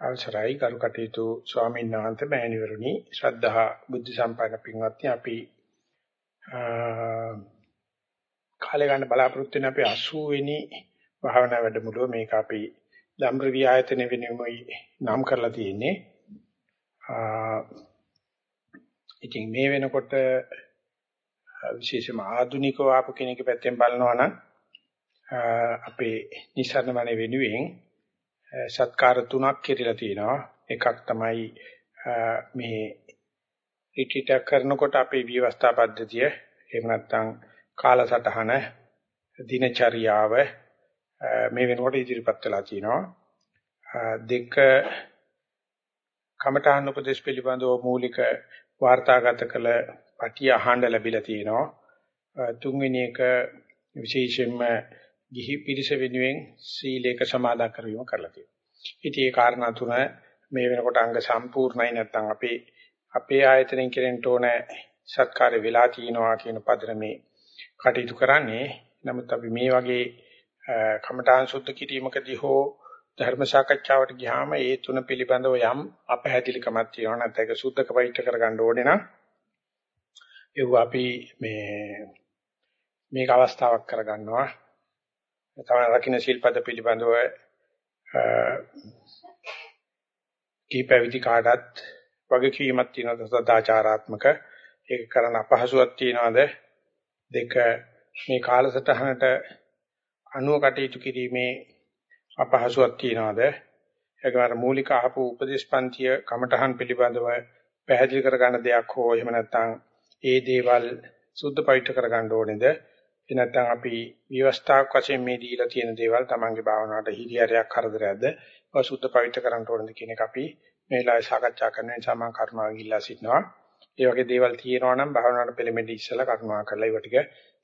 අවසරයි කරු කටයුතු ස්වාමීන් වහන්සේ මෑණිවරුනි. ශ්‍රද්ධා බුද්ධ සම්පන්න පින්වත්නි අපි කාලය ගන්න බලාපොරොත්තු වෙන අපි 80 වෙනි භාවනා වැඩමුළුව. මේක අපි ධම්රවි ආයතන වෙනුමයි නම් කරලා තියෙන්නේ. ඉතින් මේ වෙනකොට විශේෂම ආධුනිකව ආපු කෙනෙක් පැත්තෙන් බලනවා නම් අපේ නිසරණ මනේ වෙනුවෙන් සත්කාර තුනක් කෙරිලා තිනවා. එකක් තමයි මේ රිට්‍රීට් කරනකොට අපේ විවස්ථා පද්ධතිය එහෙම නැත්නම් කාලසටහන දිනචරියාව මේ වෙනකොට ඉදිරිපත් වෙලා තිනවා. දෙක කමඨාන් උපදේශ පිළිබඳව මූලික වාර්තාගත කළ පටිය අහන්න ලැබිලා තිනවා. තුන්වෙනි එක විශේෂයෙන්ම ගිහි පිරිස වෙනුවෙන් සීලේක සමාදන් කරවීම කරලා තියෙනවා. ඉතින් ඒ කාරණා තුන මේ වෙනකොට අංග සම්පූර්ණයි නැත්නම් අපේ අපේ ආයතනයෙන් කෙරෙන්න ඕන සත්කාර වෙලා තිනවා කියන පදරමේ කටයුතු කරන්නේ. නමුත් අපි මේ වගේ කමඨාන් සුද්ධ කිරීමකදී හෝ ධර්ම සාකච්ඡාවට ගියාම ඒ තුන පිළිබඳව යම් අපහැදිලිකමක් තියෙනවා නැත්නම් ඒක සුද්ධක පවිත්‍ර කරගන්න ඕනේ නම් ඒව අපි මේ මේක අවස්ථාවක් කරගන්නවා තමයි රකින්න ශිල්පද පිළිබඳව කීපවිදි කාටත් වගකීමක් තියෙනවද සදාචාරාත්මක? ඒක කරන්න අපහසුයක් තියෙනවද? දෙක මේ කාලසටහනට අනුව කටයුතු කිරීමේ අපහසුයක් තියෙනවද? ඒකවල මූලික අහපු උපදේශපන්තිය කමඨහන් පිළිබඳව පැහැදිලි කරගන්න දෙයක් හෝ එහෙම නැත්නම් ඒ දේවල් සුද්ධ පවිත්‍ර කරගන්න ඕනේද? ඒ නැත්නම් අපි විවස්ථාවක් වශයෙන් මේ දීලා තියෙන දේවල් Tamange භාවනාවට හිරියරයක් කරදරයක්ද ඒවා සුද්ධ පවිත්‍ර කරන්න ඕනද කියන එක අපි මේ වෙලාවේ සාකච්ඡා කරන නිසා මම කරුණාවෙන් ඉල්ලා සිටිනවා. ඒ වගේ දේවල් තියෙනවා නම් භාවනාවට පෙළඹෙන්න ඉස්සලා කරුණා කරලා ඒව ටික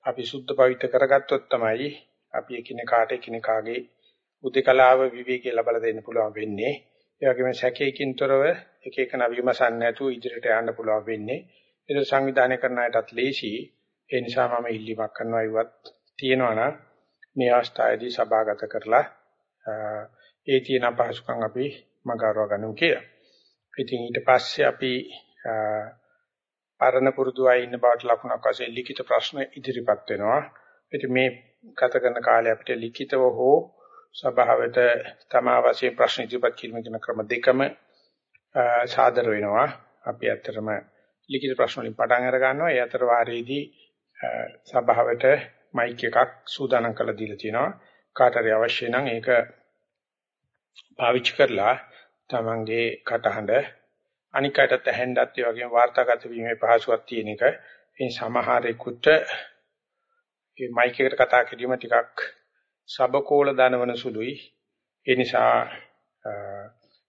අපි සුද්ධ පවිත්‍ර කරගත්තොත් තමයි අපි එකිනෙකාට එකිනෙකාගේ උදේකලාව විවේකී ලබා දෙන්න පුළුවන් වෙන්නේ. ඒ වගේම සැකයකින් තොරව එක එක නවීමසන් නැතුව ඉදිරියට යන්න පුළුවන් වෙන්නේ. ඒක සංවිධානය කරන අයටත් ලේසි. ඒ නිසා මම ඉල්ලීමක් කරනවා ඉවත් තියෙනවා මේ අවස්ථාවේදී සභාගත කරලා ඒ තියෙන අපහසුකම් අපි මගහරව ගන්නමු කියලා. ඉතින් ඊට පස්සේ අපි පරණ පුරුදු අය ඉන්න බවට ලකුණක් වශයෙන් ලිඛිත ප්‍රශ්න ඉදිරිපත් වෙනවා. ඉතින් මේ ගත කරන කාලේ අපිට ලිඛිතව හෝ සභාවට තමා වශයෙන් ප්‍රශ්න ඉදිරිපත් කිරීම කියන ක්‍රම දෙකම සාදර වෙනවා. අපි ඇත්තටම ලිඛිත ප්‍රශ්න වලින් පටන් අර ගන්නවා. ඒ අතර වාරයේදී සභාවට මයික් එකක් සූදානම් කරලා දීලා තියෙනවා. කාට හරි අවශ්‍ය නම් ඒක පාවිච්චි කරලා තමන්ගේ කටහඬ අනික් අයටත් ඇහෙන්නත් ඒ වගේම වාර්තාගත වීමේ පහසුවක් තියෙන එක. මේ සමහරෙකුට මේ මයික් එකට කතා කිරීම ටිකක් සබකෝල දනවන සුළුයි. ඒ නිසා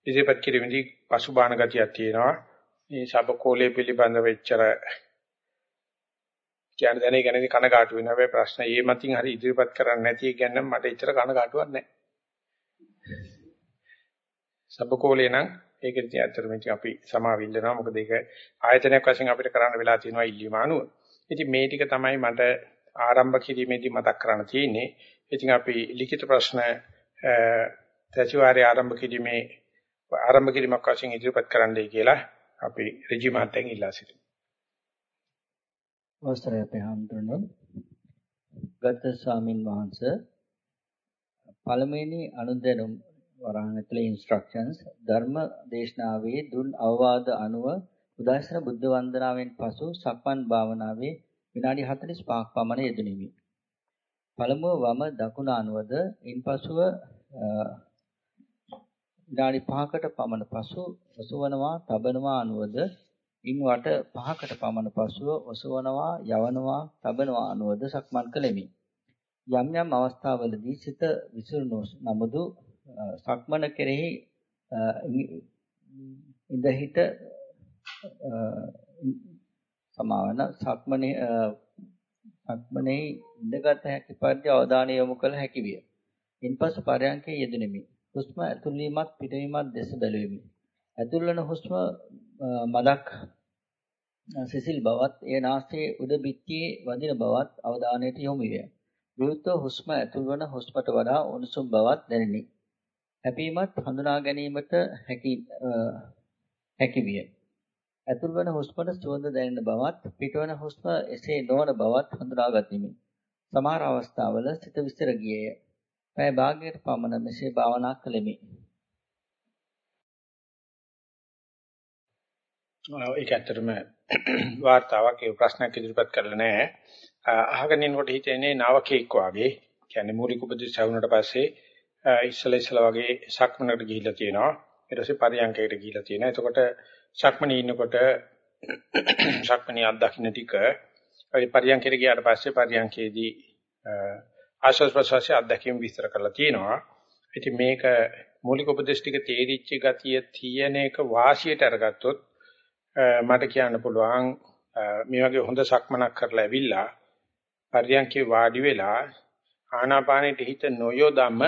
ඉදිරිපත් කිරීමේදී පසුබාහන ගතියක් තියෙනවා. මේ සබකෝලයේ පිළිබඳව එච්චර කියන දැනේ ගැනදී කනගාටු වෙනවා. හැබැයි ප්‍රශ්න ඒ මතින් හරි ඉදිරිපත් කරන්න නැති එක ගැන මට එච්චර කනගාටුවක් නැහැ. සබකෝලේ නම් ඒක ඉතින් ඇත්තටම ඉතින් අපි සමාවිල්ලනවා. මොකද ඒක ආයතනයක් වශයෙන් අපිට කරන්න වෙලා තියෙනවා ඉල්ලීම අනුව. ඉතින් මේ ටික තමයි මට ආරම්භ කිරීමේදී මතක් කරන්න තියෙන්නේ. ඉතින් අපි ලිඛිත ප්‍රශ්න සතිವಾರයේ ආරම්භ කිරීමේ ආරම්භ කිරීමක් වශයෙන් ඉදිරිපත් කරන්නයි කියලා අපි රජි මහත්තයන් ඉල්ලා සිටිනවා. අවසරයි අපේ හඳුනන ගත ස්වාමින් වහන්සේ පළමුවෙනි අනුදැනුම් වරහන් ඇතුලේ ඉන්ස්ට්‍රක්ෂන්ස් ධර්ම දේශනාවේ දුන් අවවාද අනුව උදාසන බුද්ධ වන්දනාවෙන් පසු සක්මන් භාවනාවේ විනාඩි 45ක් පමණ යෙදුණෙමි. පළමුව වම දකුණ අනුවද ඉන්පසුව විනාඩි 5කට පමණ පසු ඔසවනවා, තබනවා අනුවද ඉන් වට 5කට පමණ පසුව ඔසවනවා, යවනවා, තබනවා අනුවද සක්මන් කළෙමි. යම් යම් අවස්ථාවලදී සිත විසිරුණු නමුදු සක්මන කෙරෙහි ඉඳහිට සමාවන සක්මනේ සක්මනේ ඉඳගත හැකි පරිදි අවධානය යොමු කළ හැකි විය. ඉන්පසු පරයන්කේ යෙදුණෙමි. හුස්ම ඇතුල් වීමත් පිටවීමත් දෙස බැලුවෙමි. ඇතුල් වන හුස්ම මදක් සිසිල් බවත් එය නාසයේ උඩ බිත්තියේ වදින බවත් අවධානයට යොමු විය. විවුර්ත හුස්ම ඇතුල් වන හුස්මට වඩා උණුසුම් බවක් දැනිනි. හැපීමත් හඳුනා ගැනීමට හැකි හැකි විය. ඇතුල්වන හුස්මට සුවඳ දැනෙන බවත් පිටවන හුස්ම එසේ නොවන බවත් හඳුනා ගතිමි. සමහර අවස්ථාවල සිත විසිර ගියේය. පැය භාගයකට පමණ මෙසේ භාවනා කළෙමි. ඒක ඇත්තටම වාර්තාවක් ඒ ප්‍රශ්නයක් ඉදිරිපත් කරලා නැහැ. අහගෙන ඉන්නකොට හිතෙන්නේ නවකෙක් වාගේ. කියන්නේ මූලික උපදෙස් ලැබුණාට පස්සේ ඉස්සලා ඉස්සලා වගේ සක්මනකට ගිහිල්ලා තියෙනවා. ඊට පස්සේ පරියන්කයට ගිහිල්ලා තියෙනවා. එතකොට සක්මනේ ඉන්නකොට සක්මනේ අත්දකින්න ටික ඒ පරියන්කයට ගියාට පස්සේ පරියන්කේදී ආශ්වාස ප්‍රශ්වාසය අත්දැකීම් විස්තර කරලා තියෙනවා. ඉතින් මේක මූලික උපදේශ ටික තේරිච්ච ගතිය තියෙන එක වාසියට අරගත්තොත් මට කියන්න පුළුවන් මේ වගේ හොඳ සක්මනක් කරලා ඇවිල්ලා පරියන්කේ වාඩි වෙලා ආනාපානෙට හිත නොයොදම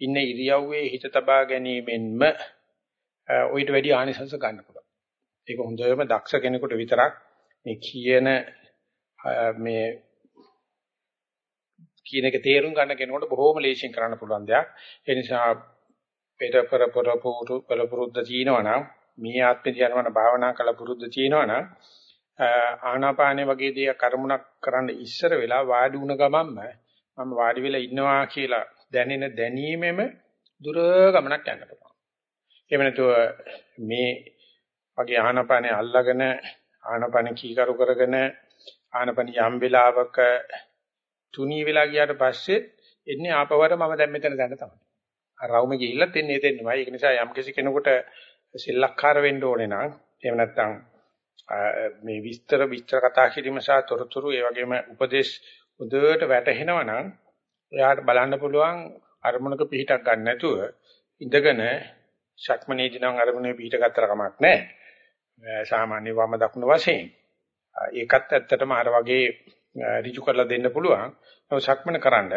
ඉන්න ඉරියව්වේ හිත තබා ගැනීමෙන්ම ඔయిత වැඩි ආනිසංස ගන්න පුළුවන්. ඒක හොඳම දක්ෂ කෙනෙකුට විතරක් මේ කියන මේ කියන එක තේරුම් ගන්න කෙනෙකුට බොහොම ලේසියෙන් කරන්න පුළුවන් දෙයක්. ඒ නිසා පෙර පෙර පෙර පුරු පෙර පුරුද්ද තියෙනවනම් මේ ආත්මේ යනවන භාවනා කළ පුරුද්ද තියෙනවනම් ආනාපානේ වගේ දෙයක් කර්මුණක් කරන්න ඉස්සර වෙලා වාඩි වුණ ගමන්ම මම වාඩි වෙලා ඉන්නවා කියලා දැනෙන දැනීමෙම දුර ගමනක් යන්න පුළුවන්. එහෙම නැතුව මේ වගේ ආනාපානේ අල්ලාගෙන ආනාපාන කීකරු කරගෙන ආනාපාන යම් වෙලාවක තුනී වෙලා ගියාට පස්සේ එන්නේ ආපවර මම දැන් මෙතන දැන තමයි. අර රවුම ගිහිල්ලත් එන්නේ එතෙන්නමයි. ඒක නිසා යම් කෙනෙකුට සෙල්ලක්කාර වෙන්න ඕනේ නම් එහෙම නැත්නම් මේ විස්තර විස්තර කතා කිරීම සහ තොරතුරු ඒ වගේම උපදේශ උදේට වැටහෙනවා නම් එයාට බලන්න පුළුවන් අරමුණක පිහිටක් ගන්න නැතුව ඉඳගෙන ශක්මනේදී නම් අරමුණේ පිහිට ගත්තර කමක් නැහැ. සාමාන්‍ය වම දකුණු වශයෙන්. ඒකත් ඇත්තටම අර වගේ ඍජු කරලා දෙන්න පුළුවන්. නමුත් ශක්මන කරන්න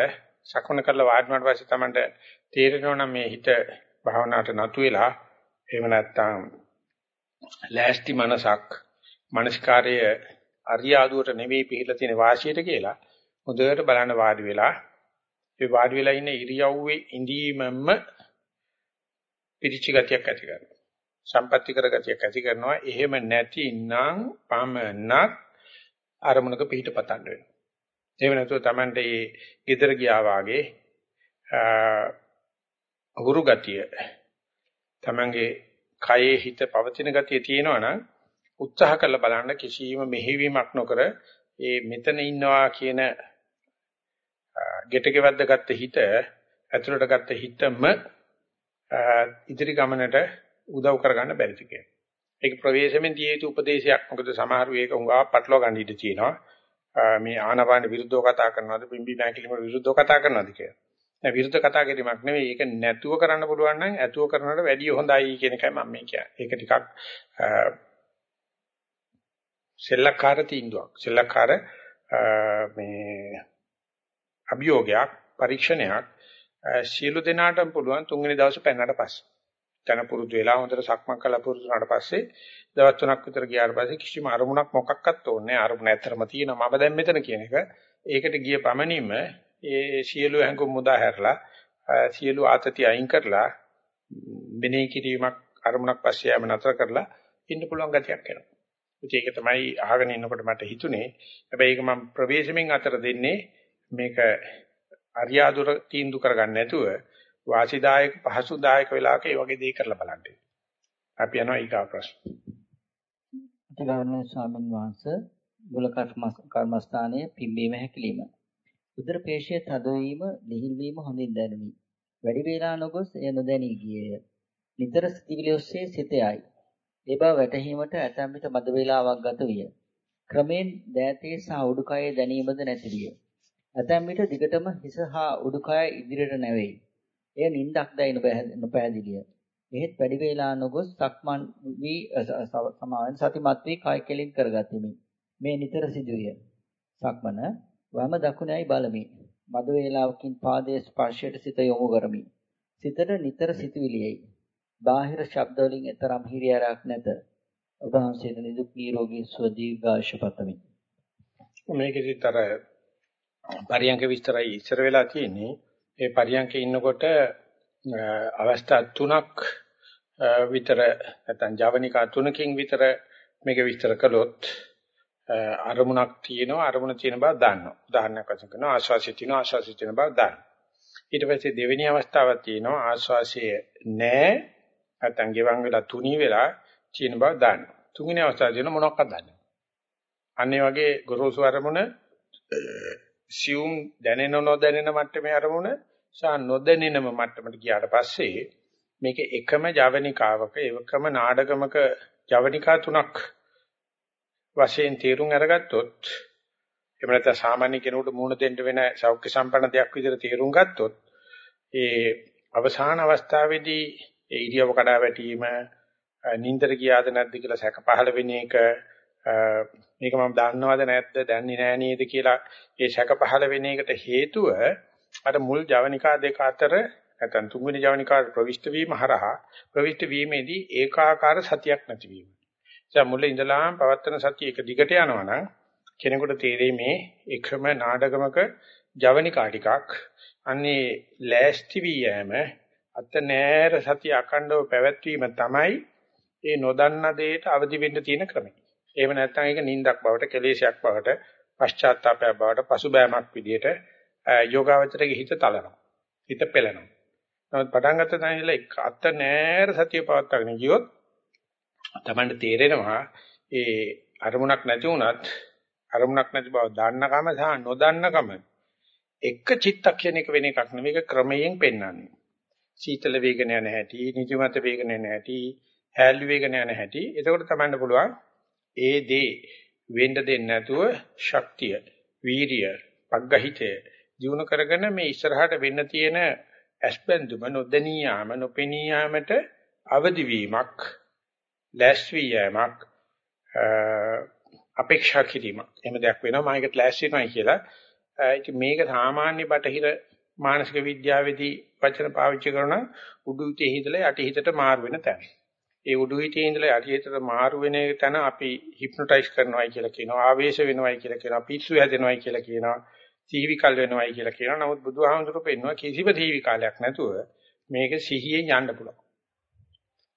ශක්මන කරලා වාඩි වුණාට පස්සේ තමයි තේරෙනවා නම් මේ හිත භාවනාවට නතු වෙලා එහෙම නැත්නම් ලෑස්ති මනසක් මනස්කාරය අරියාදුවට නෙවෙයි පිළිලා තියෙන වාසියට කියලා හොඳට බලන්න වාඩි වෙලා ඒ වාඩි වෙලා ඉන්න ඉරියව්වේ ඉඳීමම පිරිචි ගතියක් ඇති කරනවා. සම්පත්‍ති කර ගතියක් ඇති කරනවා. එහෙම නැතිනම් පමනක් අරමුණක පිහිට පතන්න වෙනවා. එහෙම නැතුව Tamante මේ gedara ගියා වාගේ හුරු ගතිය තමංගේ කයේ හිත පවතින ගතිය තියෙනවා නම් උත්සාහ කරලා බලන්න කිසියම් මෙහෙවීමක් නොකර ඒ මෙතන ඉන්නවා කියන ගෙටකෙවද්ද ගත්ත හිත ඇතුළට ගත්ත හිතම ඉදිරි ගමනට උදව් කරගන්න බැරිද කියලා. ඒක ප්‍රවේශමෙන් දිය යුතු උපදේශයක්. මොකද සමහර වේක උඟා පටලවා ගන්න ඉඩ තියෙනවා. මේ ආනපාන විරුද්ධව කතා කරනවද පිම්බි මෑකිලිම විරුද්ධව කතා කරනවද කියලා. නෑ විරුද්ධ කතා කිරීමක් නෙවෙයි. ඒක නැතුව කරන්න පුළුවන් නම් ඇතුව කරනවට වැඩිය හොඳයි කියන එකයි මම මේ කියන්නේ. ඒක ටිකක් සෙල්ලක්කාර තීන්දුවක්. සෙල්ලක්කාර මේ අභියෝගයක් පරීක්ෂණයක් සියලු දෙනාටම පුළුවන් තුන්වෙනි දවසේ පැනනට පස්සේ. තන පුරුදු වෙලා හොඳට සක්මන් කළා පුරුදු වුණාට පස්සේ දවස් තුනක් විතර ගියාට පස්සේ කිසිම අරමුණක් මොකක්වත් ඕනේ නැහැ. අරමුණ ඇත්තරම තියෙනවා. මම දැන් මෙතන කියන එක. ඒකට ගිය පමණින්ම ඒ සියලු හැඟුම් මුදා හැරලා සියලු ආතති අයින් කරලා මෙනෙහි කිරීමක් අරමුණක් පස්සේ යෑම නතර කරලා ඉන්න පුළුවන් ගතියක් එනවා. ඒක තමයි අහගෙන ඉන්නකොට මට හිතුනේ. හැබැයි ඒක මම ප්‍රවේශමෙන් අතර දෙන්නේ මේක අරියාදුර තීන්දුව කරගන්න නැතුව වාසිදායක පහසුදායක වෙලාවක ඒ වගේ දේ කරලා බලන්න. අපි යනවා ඊගා ප්‍රශ්න. ගෞරවනීය ස්වාමීන් වහන්සේ බුල කර්මස්ථානයේ පිම්බීම හැකිලිම. උදර පේශයේ තදවීම, ලිහිල් වීම හොඳින් දැනුනි. වැඩි වේලා නොගොස් එය නොදැනී ගියේය. නිතර සිතිවිලි ඔස්සේ සිත යයි. ඒ බව වැටහීමට ඇතැම් විට මද වේලාවක් ගත විය. ක්‍රමෙන් දෑතේ සහ උඩුකයේ දැනීමද නැති විය. ඇතැම් විට දිගටම හිස හා උඩුකය ඉදිරියට නැවෙයි. එය නිින්දක් දැයි නොපැහැදිලිය. එහෙත් වැඩි වේලා නොගොස් සක්මන් වී සමාවෙන් සතිමත් වී කය කෙලින් කරගතිමි. මේ නිතර සිදුවිය. සක්මන වම දකුණයි බලමි. මද වේලාවකින් පාදයේ ස්පර්ශයට සිත යොමු කරමි. සිතට නිතර සිතුවිලියයි. බාහිර ශබ්ද වලින් තරම් හිරියාරක් නැත. ඔබ වහන්සේට නිදුක් නිරෝගී සුව දීර්ඝායුෂ පතමි. මේකෙදිත් අර පරියංක විස්තරයි ඉස්සර වෙලා තියෙන්නේ. ඒ පරියංකේ ඉන්නකොට අවස්ථා තුනක් විතර නැත්නම් ජවනිකා තුනකින් විතර මේක විස්තර කළොත් අරමුණක් තියෙනවා අරමුණ තියෙන බව දන්නවා. උදාහරණයක් වශයෙන් කරනවා ආශ්වාසය තියෙනවා ආශ්වාසය තියෙන බව දන්නවා. ඊට පස්සේ දෙවෙනි අවස්ථාවක් තියෙනවා ආශ්වාසය නැහැ නැත්නම් ගෙවන් වෙලා තුනී වෙලා තියෙන බව දන්නවා. තුන්වෙනි අවස්ථාව තියෙන මොනවක්වත් දන්නේ නැහැ. අන්න ඒ වගේ ගොරෝසු අරමුණ සියුම් දැනෙන නොදැනෙන මට්ටමේ අරමුණ සහ නොදැනෙනම මට්ටමට ගියාට පස්සේ මේක එකම ජවනිකාවක එකම නාඩගමක ජවනිකා තුනක් වශයෙන් තීරුම් අරගත්තොත් එහෙම නැත්නම් සාමාන්‍ය කෙනෙකුට මුහුණ දෙන්න වෙන සෞඛ්‍ය සම්පන්න දෙයක් විදිහට තීරුම් ගත්තොත් ඒ අවසාන අවස්ථාවේදී ඒ ඉරියව කඩා වැටීම නින්දර ගියාද නැද්ද කියලා සැක පහළ වෙන එක මේක මම දන්නවද නැද්ද දන්නේ නැහැ නේද කියලා ඒ සැක පහළ වෙන එකට හේතුව අර මුල් ජවනිකා දෙක අතර නැත්නම් තුන්වෙනි ජවනිකා ප්‍රවිෂ්ඨ වීම හරහා ප්‍රවිෂ්ඨ වීමේදී ඒකාකාර සතියක් නැතිවීම. දැන් මුල ඉඳලාම පවත්තන සතිය එක දිගට යනවා නම් කෙනෙකුට තේරෙයි මේ එකම නාඩගමක ජවනිකා ටිකක් අන්නේ ලෑස්ති වී යෑම අත නෑර සතිය අකණ්ඩව පැවැත්වීම තමයි ඒ නොදන්න දෙයට අවදි වෙන්න තියෙන ක්‍රමය. එහෙම නැත්නම් ඒක නිින්දක් බවට, කෙලේශයක් බවට, පශ්චාත්තාපයක් බවට, පසුබෑමක් විදියට යෝගාවචරයේ හිත තලනවා. හිත පෙළෙනවා. නමුත් පටන් ගත්ත තැන ඉඳලා අත නෑර සතිය පවත්වාගෙන ගියොත් Tamanට තේරෙනවා ඒ අරමුණක් නැති වුණත් අරමුණක් නැති බව දන්නකම සහ නොදන්නකම එක චිත්තක්ෂණයක වෙන එකක් නෙවෙයි ක්‍රමයෙන් පෙන්වන්නේ. සීතල වේගන යන හැටි, නිදිමත වේගන යන හැටි, හැල්ලු වේගන යන හැටි. එතකොට තමන්න පුළුවන් ඒ දේ වෙන්න දෙන්නේ නැතුව ශක්තිය, වීරිය, පග්ගහිතය දිනු කරගෙන මේ ඉස්සරහට වෙන්න තියෙන ඇස්බැඳුම නොදෙනී යාම, නොපෙනී යාමට අවදි වීමක්, ලැස්වි යෑමක් අපේක්ෂා කිරීමක්. එහෙම දෙයක් වෙනවා මම ඒකට ලෑස්ති වෙනවායි කියලා. ඉතින් මේක සාමාන්‍ය බටහිර මානසික විද්‍යාවේදී වචන පාවිච්චි කරන උඩු හිතේ ඉඳලා යටි හිතට මාරු වෙන තැන. ඒ උඩු හිතේ ඉඳලා යටි හිතට මාරු වෙන තැන අපි හිප්නොටයිස් කරනවායි කියලා කියනවා. ආවේශ වෙනවායි කියලා කියනවා. පිස්සු හැදෙනවායි කියලා කියනවා. සීවිකල් වෙනවායි කියලා කියනවා. නමුත් බුදුහාමුදුරුවෝ පෙන්නවා කිසිම සීවිකාලයක් නැතුව මේක සිහියෙන් යන්න පුළුවන්.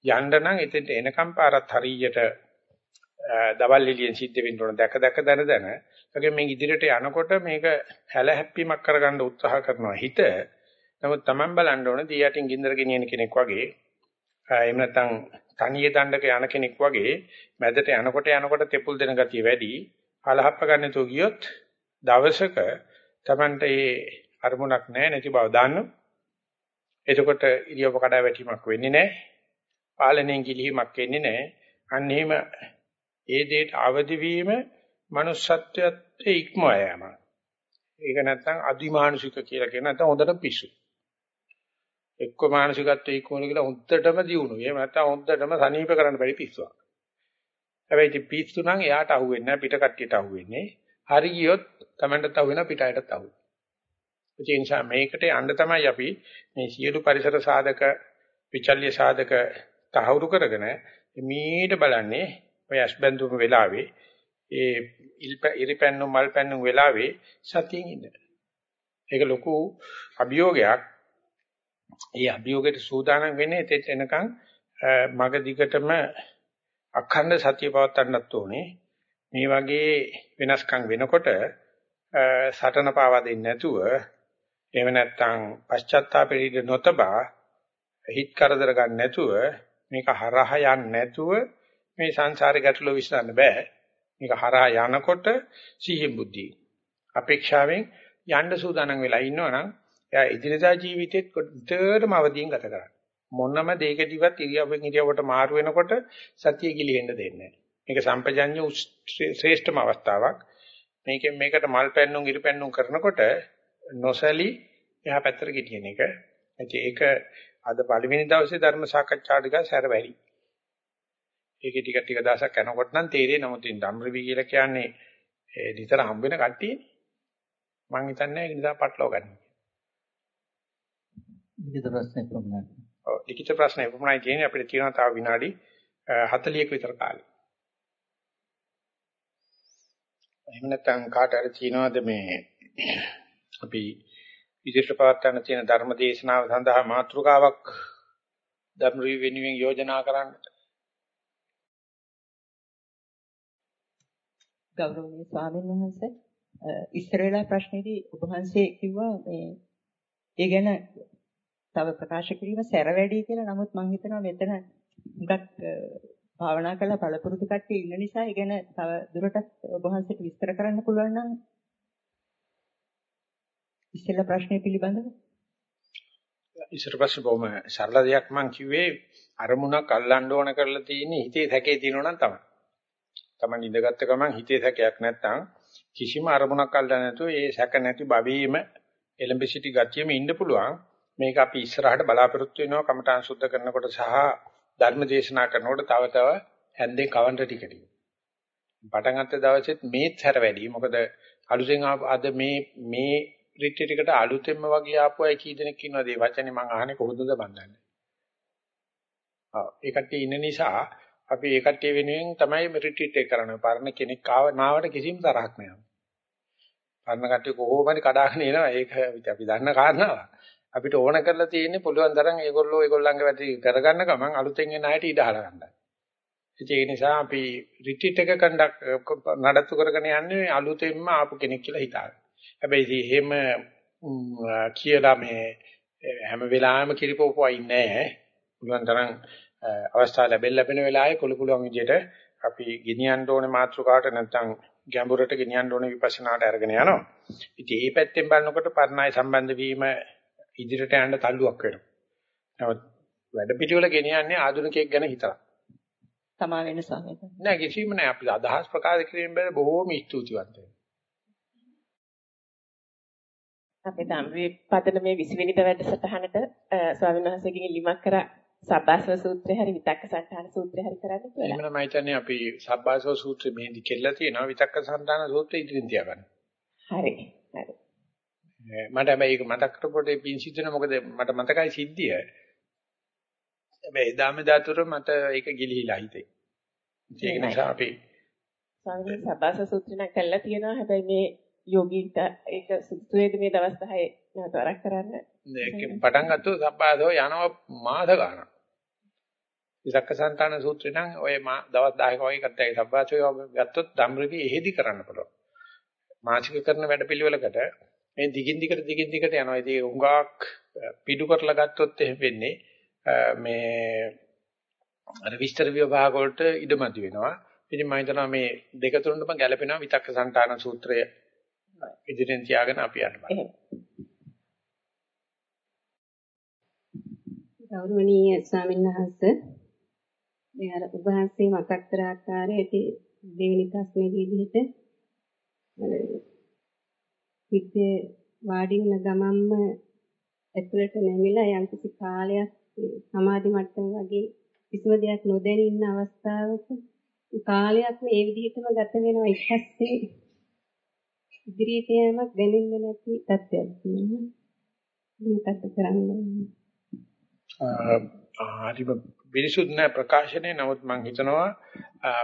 යන්න නම් එතෙන්ට එනකම් පාරත් හරියට දවල් එළියෙන් සිද්ධ වෙන්න ඕන දැක දැක දන දන. ඒකෙන් මේ ඉදිරියට යනකොට මේක හැල හැප්පීමක් කරගන්න උත්සාහ කරනවා හිත. නමුත් Taman බලන්න ඕන දී යටින් ගින්දර ගෙනියන කෙනෙක් වගේ එහෙම නැත්නම් තනියේ දණ්ඩක යන කෙනෙක් වගේ මැදට යනකොට යනකොට තෙපුල් දෙන ගතිය වැඩි. හලහප්ප ගන්න තු ගියොත් දවසක Tamanට ඒ අරමුණක් නැහැ නැති බව දාන්න. එතකොට ඉරියව්ව කඩා වැටීමක් වෙන්නේ නැහැ. පාලනයෙන් ගිලිහීමක් වෙන්නේ නැහැ. අන්න එහෙම ඒ දෙයට අවදි වීම manussත්වයට ඉක්ම යෑම. ඒක නැත්තම් අදිමානුෂික කියලා කියන නැත්තම් හොඳට පිස්සු. එක්ක මානසිකත්වයේ ඉක්මන කියලා හොඳටම දියුණු. එහෙම නැත්තම් හොඳටම සනීප කරන්න බැරි පිස්සුවක්. හැබැයි ඉතින් පිස්සු නම් එයාට අහුවෙන්නේ නැහැ පිට කට්ටියට අහුවෙන්නේ. හරි ගියොත් Tamanටත් අහුවෙනවා පිටයටත් අහුවෙනවා. ඒ නිසා මේකට යන්න තමයි අපි මේ සියලු පරිසර සාධක විචල්්‍ය සාධක තහවුරු කරගෙන මීට බලන්නේ ඔය ඇස්බැඳුම වෙලාවේ ඒ ඉරිපැන්නු මල්පැන්නු වෙලාවේ සතියෙන් ඉන්න. ඒක ලොකු අභියෝගයක්. ඒ අභියෝගයට සූදානම් වෙන්නේ එතෙත් එනකන් මග දිගටම අඛණ්ඩ සතිය පවත්වන්නත් ඕනේ. මේ වගේ වෙනස්කම් වෙනකොට සටන පාවා දෙන්නේ නැතුව එහෙම නැත්නම් පශ්චාත්තාපෙට නොතබා හිත කරදර ගන්න නැතුව මේක හරහා යන්නේ නැතුව මේ සංසාරේ ගැටලුව විසඳන්න බෑ. මේක හරහා යනකොට සීහින් බුද්ධිය. අපේක්ෂාවෙන් යන්න සූදානම් වෙලා ඉන්නවනම් එයා ඉදිරියදා ජීවිතෙත් කොතරම් අවදියෙන් ගත කරන්නේ. මොනම දෙයකදීවත් ඉරියව්වෙන් ඉරියව්වට මාරු වෙනකොට සතිය ගිලිහෙන්න දෙන්නේ නැහැ. මේක සම්පජඤ්ඤ ශ්‍රේෂ්ඨම අවස්ථාවක්. මේකෙන් මේකට මල් පැන්නුම් ඉරි පැන්නුම් කරනකොට නොසලී එහා පැත්තට ගෙනියන එක. ඒක අද පළවෙනි දවසේ ධර්ම සාකච්ඡාවට ගා සැර වැඩි. ඒකේ ටික ටික දවසක් යනකොට නම් තේරෙයි නමුත් ධම්රවි කියලා කියන්නේ ඒ නිතර හම්බ වෙන කට්ටියනේ. මං හිතන්නේ ඒක නිසා පටලව ගන්න. ලිඛිත ප්‍රශ්න ප්‍රශ්නයක්. ඔව් ලිඛිත ප්‍රශ්න ප්‍රශ්නයි කියන්නේ අපිට තියෙනවා තව විනාඩි 40ක විතර කාලෙ. එහෙම නැත්නම් කාට හරි තියෙනවද මේ අපි ඉදිරියට පවත්වන්න තියෙන ධර්ම දේශනාව සඳහා මාතෘකාවක් ධර්ම වෙනුවෙන් යෝජනා කරන්න. ගෞරවනීය ස්වාමීන් වහන්සේ ඉස්සර වෙලා ප්‍රශ්නේදී ඔබ වහන්සේ කිව්වා මේ ඒ ගැන තව ප්‍රකාශ කිරීම සැර වැඩි කියලා. නමුත් මම හිතනවා මෙතන හුඟක් භාවනා කරලා බලපුරුදු කට්ටිය ඉන්න නිසා ඒ ගැන තව දුරටත් ඔබ වහන්සේට විස්තර කරන්න පුළුවන් නම් ඉස්සෙල්ලා ප්‍රශ්නේ පිළිබඳව ඉස්සර පස්සේ බොහොම සරල දෙයක් මම කිව්වේ අරමුණක් අල්ලන්න ඕන කරලා තියෙන්නේ හිතේ සැකේ තියෙනවා නම් තමයි. Taman ඉඳගත්ත ගමන් හිතේ සැකයක් නැත්තම් කිසිම අරමුණක් අල්ලන්න නැතුව ඒ සැක නැති භවීම එලඹ සිටි ගතියෙම ඉන්න පුළුවන්. මේක අපි ඉස්සරහට බලාපොරොත්තු වෙනවා කමඨාන් සුද්ධ කරනකොට සහ ධර්ම දේශනා කරනකොට තව තව හැන්දේ කවන්ට ටික ටික. පටන් ගත්ත දවසෙත් මේත් හැර වැඩි. මොකද අලුතෙන් අද මේ මේ රිට්‍රීට් එකට අලුතෙන්ම වගේ ආපු අය කී දෙනෙක් ඉන්නවද? මේ වචනේ මම අහන්නේ කොහොමද බඳන්නේ? ආ ඒ කට්ටිය ඉන්න නිසා අපි ඒ කට්ටිය වෙනුවෙන් තමයි රිට්‍රීට් එක කරන්නේ. පරණ කෙනෙක් ආව නාවට කිසිම තරහක් නෑ. පරණ කට්ටිය කොහොම හරි කඩාගෙන එනවා. ඒක අපි දන්න කාරණාවක්. අපිට ඕන කරලා තියෙන්නේ පුළුවන් තරම් ඒගොල්ලෝ ඒගොල්ලන්ගේ වැඩි කරගන්න ගමන් අලුතෙන් එන අයට ඉඩ හල ගන්නයි. ඒ නිසා අපි රිට්‍රීට් එක කණ්ඩක් නඩත්තු කරගෙන යන්නේ අලුතෙන්ම ආපු කෙනෙක් කියලා හිතාගෙන. හැබැයි එහෙම කියලා මේ හැම වෙලාවෙම කිරිපොපුවා ඉන්නේ නැහැ. පුළුවන් තරම් අවස්ථාව ලැබෙන්න ලැබෙන වෙලාවේ කුළු පුළුවන් විදිහට අපි ගෙනියන්න ඕනේ මාත්‍රකාවට නැත්නම් ගැඹුරට ගෙනියන්න ඕනේ විපස්සනාට අරගෙන යනවා. ඉතින් මේ පැත්තෙන් බලනකොට පර්ණාය සම්බන්ධ වීම ඉදිරියට යන්න තල්ලුවක් වෙනවා. නමුත් වැඩ පිටිවල ගෙනියන්නේ ආධුනිකයෙක් ගැන හිතලා. තමා වෙන සමයක. නෑ කිසිම නෑ අපි අදහස් ප්‍රකාශ කිරීම බෑ බොහෝම ස්තුතිවන්ත වෙනවා. අපේ ධම්මේ පදන මේ 20 වෙනිදා වැඩසටහනට ස්වාමීන් වහන්සේගෙන් ඉල්ලීමක් කරා සබ්බාසව සූත්‍රය හරි විතක්ක සංඨාන සූත්‍රය හරි කරන්න කියලා. එහෙනම් මම හිතන්නේ අපි සබ්බාසව සූත්‍රය මෙහෙදි කෙල්ලලා තියෙනවා විතක්ක සංඨාන සූත්‍රය ඉදිරියෙන් තියාගන්න. හරි. හරි. මට හැබැයි ඒක මතක් කරපොට පින් සිද්ධන මොකද මට මතකයි සිද්ධිය. හැබැයි එදාම දාතුර මට ඒක ගිලිහිලා හිතේ. ඒක නිසා අපි සබ්බාසව සූත්‍රය නම් කළා තියෙනවා හැබැයි මේ යෝගීට ඒක සුදුසු වේද මේ දවස් 10 නැවත වරක් කරන්න. ඒකෙන් පටන් ගත්තොත් සබ්බාසව යනවා මාස ගාණක්. විසක්ක සන්තාන සූත්‍රය නම් ඔය දවස් 10ක වගේ කට්ටයි සබ්බාසව ගත්තොත් ධම්රවි එහෙදි කරන්න පුළුවන්. මාසික කරන වැඩපිළිවෙලකට මේ දිගින් දිගට දිගින් දිගට යනවා. ඉතින් උඟාක් පිටු කරලා ගත්තොත් එහෙම වෙන්නේ මේ අර විස්තර විභාග වලට ඉඩමදි වෙනවා. ඉතින් මම හිතනවා මේ දෙක තුනටම ගැලපෙනවා විතක්ක සන්තාන සූත්‍රය ඉදිරියෙන් තියාගෙන අපි යන්න බලමු. ගෞරවනීය ස්වාමීන් වහන්සේ මේ අර වහන්සේ මතක් කර ආකාරයට දෙවෙනි ප්‍රශ්නේ විදිහට හිතේ වාඩි වෙන ගමන්ම ඇතුළට නැමිලා යම්කිසි කාලයක් සමාධි මට්ටම වගේ කිසිම දෙයක් නොදැනී ඉන්න අවස්ථාවක කාලයක් මේ විදිහටම ගත වෙනවා ඉස්සස්සේ ඉදිරියට යෑමක් දැනෙන්නේ නැති තත්ත්වයක් තියෙනවා. මේකත් කරන්නේ. හරිම පිරිසුදු නැ ප්‍රකාශනයේ නමුත් මම හිතනවා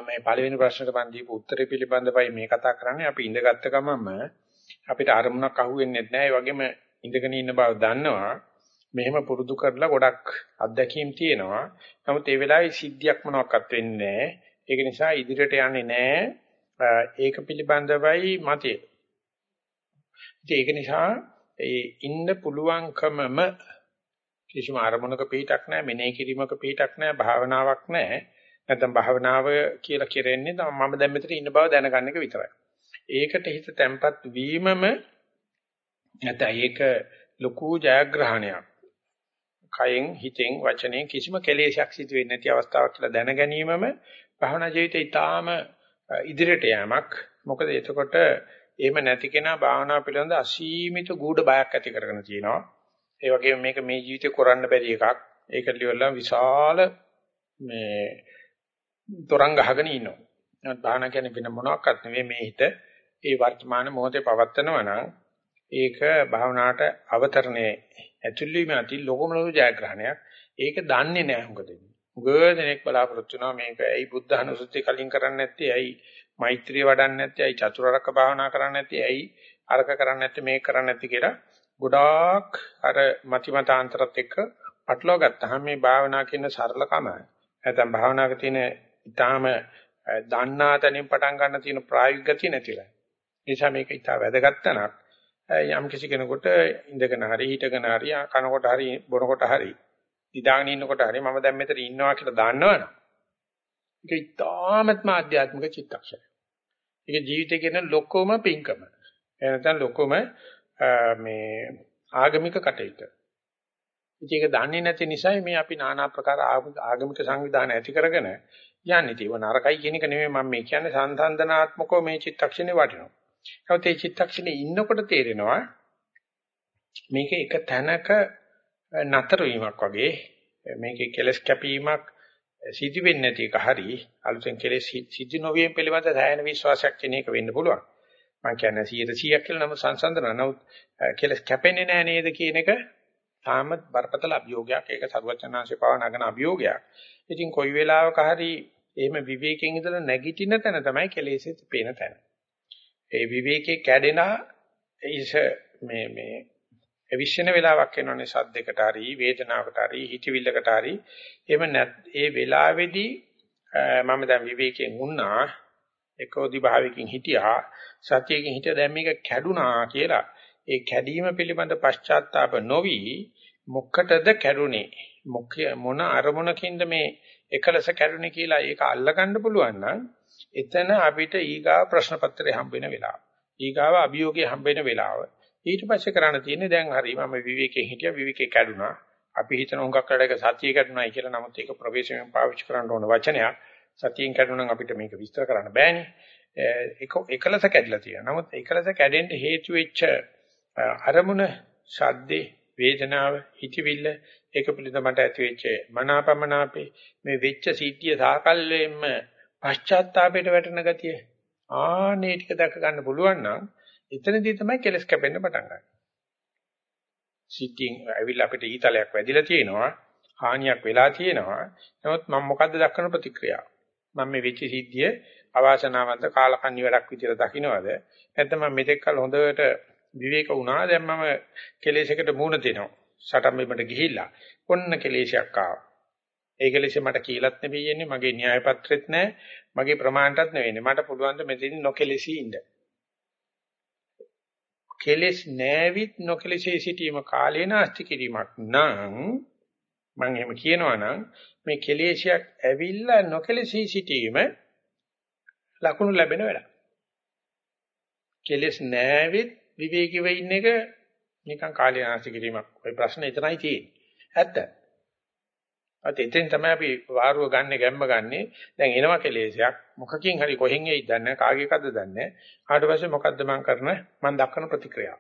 මේ පළවෙනි ප්‍රශ්නට මම දීපු උත්තරේ පිළිබඳවයි මේ කතා කරන්නේ අපි ඉඳගත්ත ගමන්ම අපිට අරමුණක් අහුවෙන්නේ නැහැ. ඒ වගේම ඉඳගෙන ඉන්න බව දන්නවා. මෙහෙම පුරුදු කරලා ගොඩක් අත්දැකීම් තියෙනවා. නමුත් ඒ වෙලාවේ සිද්ධියක් මොනවාක්වත් වෙන්නේ නැහැ. ඒක නිසා ඉදිරියට යන්නේ නැහැ. ඒක පිළිබඳවයි මතය. ඒක නිසා ඒ ඉන්න පුළුවන්කමම කිසිම අරමුණක පිටක් නැහැ මෙනෙහි කිරීමක පිටක් නැහැ භාවනාවක් නැහැ නැත්නම් භාවනාව කියලා කෙරෙන්නේ මම දැන් මෙතන ඉන්න බව දැනගන්න එක විතරයි. ඒකට හිත තැම්පත් වීමම නැත්නම් ඒක ලොකු ජයග්‍රහණයක්. කයෙන් හිතෙන් වචනෙන් කිසිම කෙලෙසයක් සිදු වෙන්නේ නැති අවස්ථාවක් කියලා දැන ගැනීමම භාවනා ජීවිතේ ඊටාම ඉදිරියට යෑමක්. මොකද එතකොට එහෙම නැති කෙනා භාවනා පිළිබඳ අසීමිත ගුඪ බයක් ඇති කරගෙන තියෙනවා. ඒ වගේම මේක මේ ජීවිතේ කරන්න බැරි එකක්. ඒක ලියවලා විශාල මේ තරංග ගහගෙන ඉන්නවා. නමුත් භාවනා කියන්නේ වෙන මොනවාක්වත් නෙවෙයි මේ හිත ඒ වර්තමාන මොහොතේ පවත්නවා නම් ඒක භාවනාවට අවතරණේ ඇතුල් වීම ඇති ලොකම ලොකු ජයග්‍රහණයක්. ඒක දන්නේ නැහැ මොකද. උගදෙනෙක් බලාපොරොත්තු වෙනවා මේක ඇයි බුද්ධ අනුසුති කලින් කරන්නේ නැත්තේ ඇයි මෛත්‍රිය වඩන්නේ නැත්තේ ඇයි චතුරාර්යක භාවනා කරන්නේ නැත්තේ ඇයි අරක කරන්නේ නැත්තේ මේක කරන්නේ නැත්තේ කියලා ගොඩාක් අර මතිමතාන්තරත් එක්ක පටලවා ගත්තාම මේ භාවනා කියන සරලකම නැත්නම් භාවනාවක තියෙන ඊටාම දන්නා තැනින් පටන් ගන්න තියෙන ප්‍රායෝගික ගතිය නැතිලා. ඒ නිසා මේක ඊටා වැදගත් තැනක්. යම් කිසි කෙනෙකුට ඉඳගෙන හරි හිටගෙන හරි කනකොට හරි බොනකොට හරි ඉඳාගෙන ඉන්නකොට හරි මම දැන් මෙතන ඉන්නවා කියලා දන්නවනම් ඒක ඊටාමත්ම ආධ්‍යාත්මික චිත්තක්ෂණය. ඒක ජීවිතේ කියන ලොකෝම පිංකම. එහෙම නැත්නම් ලොකෝම මේ ආගමික කටයුතු. ඒක දන්නේ නැති නිසා මේ අපි নানা ආකාර ආගමික සංවිධාන ඇති කරගෙන යන්නේ. ඒක නරකයි කියන එක නෙමෙයි මම මේ කියන්නේ සංසන්දනාත්මකව මේ චිත්තක්ෂණේ වටිනවා. නමුත් මේ චිත්තක්ෂණේ ඉන්නකොට තේරෙනවා මේක එක තැනක නතර වීමක් වගේ මේකේ කෙලස් කැපීමක් සිද්ධ වෙන්නේ නැති එක හරි අලුතෙන් කෙලෙස් සිද්ධ නොවීම පිළිබඳ සෑහෙන විශ්වාසයක් තියෙන එක වෙන්න පුළුවන්. මම කියන්නේ 100%ක් කියලා නම් සංසන්දන නමුත් කෙලෙස් කැපෙන්නේ නැහැ නේද කියන එක තාම බරපතල අභියෝගයක්. ඒක සරුවචනාංශේ පව නගන අභියෝගයක්. ඉතින් කොයි වෙලාවක හරි එහෙම විවේකයෙන් ඉඳලා නැගිටින තැන තමයි කෙලෙසෙත් පේන තැන. ඒ විවේකේ කැඩෙන ඉස මේ මේ එවිශ්වෙන වෙලාවක් එනවනේ සද්දයකට හරි වේදනාවකට හරි හිතවිල්ලකට හරි. එහෙම නැත් ඒ වෙලාවේදී මම දැන් විවේකයෙන් වුණා. එකෝදි භාවයකින් හිටියා. සතියකින් හිටිය. දැන් මේක කැඩුනා කියලා. ඒ කැඩීම පිළිබඳ පශ්චාත්තාප නොවි මොකටද කැඩුනේ? මොන අරමුණකින්ද මේ එකලස කැඩුනේ කියලා ඒක අල්ලගන්න පුළුවන් නම් එතන අපිට ඊගා ප්‍රශ්න පත්‍රය හම්බ වෙන වෙලාව. ඊගාව අභියෝගය හම්බ වෙන වෙලාව. ඊට පස්සේ කරන්න තියෙන්නේ දැන් හරි මම විවේකයෙන් හිටියා විවේකේ කැඩුනා. අපි හිතන හුඟක් වැඩක සතිය කැඩුනායි කියලා නමුත් ඒක ප්‍රවේශයෙන් පාවිච්චි කරන්න ඕන වචනයක්. සතියෙන් කැඩුනා නම් අපිට මේක විස්තර කරන්න බෑනේ. ඒක එකලස කැඩිලා තියෙනවා. නමුත් එකලස කැඩෙන්න හේතු වෙච්ච අරමුණ, ශබ්දේ, වේදනාව, හිතවිල්ල ඒක පිළිබඳ මට ඇති වෙච්ච මනාපමනාපේ මේ වෙච්ච සිද්ධිය සාකල්යෙම පශ්චාත්තාපයට වැටෙන ගතිය. ආනේ ටික දැක ගන්න පුළුවන් නම් එතනදී තමයි කෙලස් කැපෙන්න පටන් ගන්නේ. සිටින් ඇවිල්ලා අපිට ඊතලයක් වැදිලා තියෙනවා, හානියක් වෙලා තියෙනවා. නමුත් මම මොකද්ද දක්වන ප්‍රතික්‍රියාව? මම මේ වෙච්ච සිද්ධිය අවාසනාවන්ත කාලකන්ණි වැඩක් විදිහට දකින්නවද? නැත්නම් මම මෙතෙක් කල හොඳට විවේක වුණා දැන් මම කෙලෙසයකට මුහුණ දෙනවා. සටන් බිමට ගිහිල්ලා ඔන්න කෙලෙසයක් ආවා. ඒ කෙලෙසෙ මට කියලාත් නෙවෙයි යන්නේ මගේ න්‍යාය පත්‍රෙත් නැහැ මගේ ප්‍රමාණයටත් නෙවෙයි. මට පුළුවන් ද මෙතන නොකෙලෙසී ඉන්න. කෙලෙස් නැවිත් නොකෙලෙසේ සිටීම කාලේ නාස්ති කිරීමක් නම් මම එහෙම කියනවා නම් මේ කෙලෙසයක් ඇවිල්ලා නොකෙලෙසී සිටීම ලකුණු ලැබෙන වැඩක්. කෙලෙස් නැවිත් විවේකීව ඉන්න එක නිකන් කාලේ නාස්ති කිරීමක්. ওই ප්‍රශ්නේ එතනයි තියෙන්නේ. ඇත්ත. අත එතෙන් තමයි අපි වාරුව ගන්න ගැම්ම ගන්නෙ. දැන් එනවා කෙලෙසයක්. මොකකින් හරි කොහෙන් එයිද දන්නේ නැහැ. කාගේකද දන්නේ නැහැ. ආට පස්සේ මොකද්ද මම කරන මම දක්වන ප්‍රතික්‍රියාව.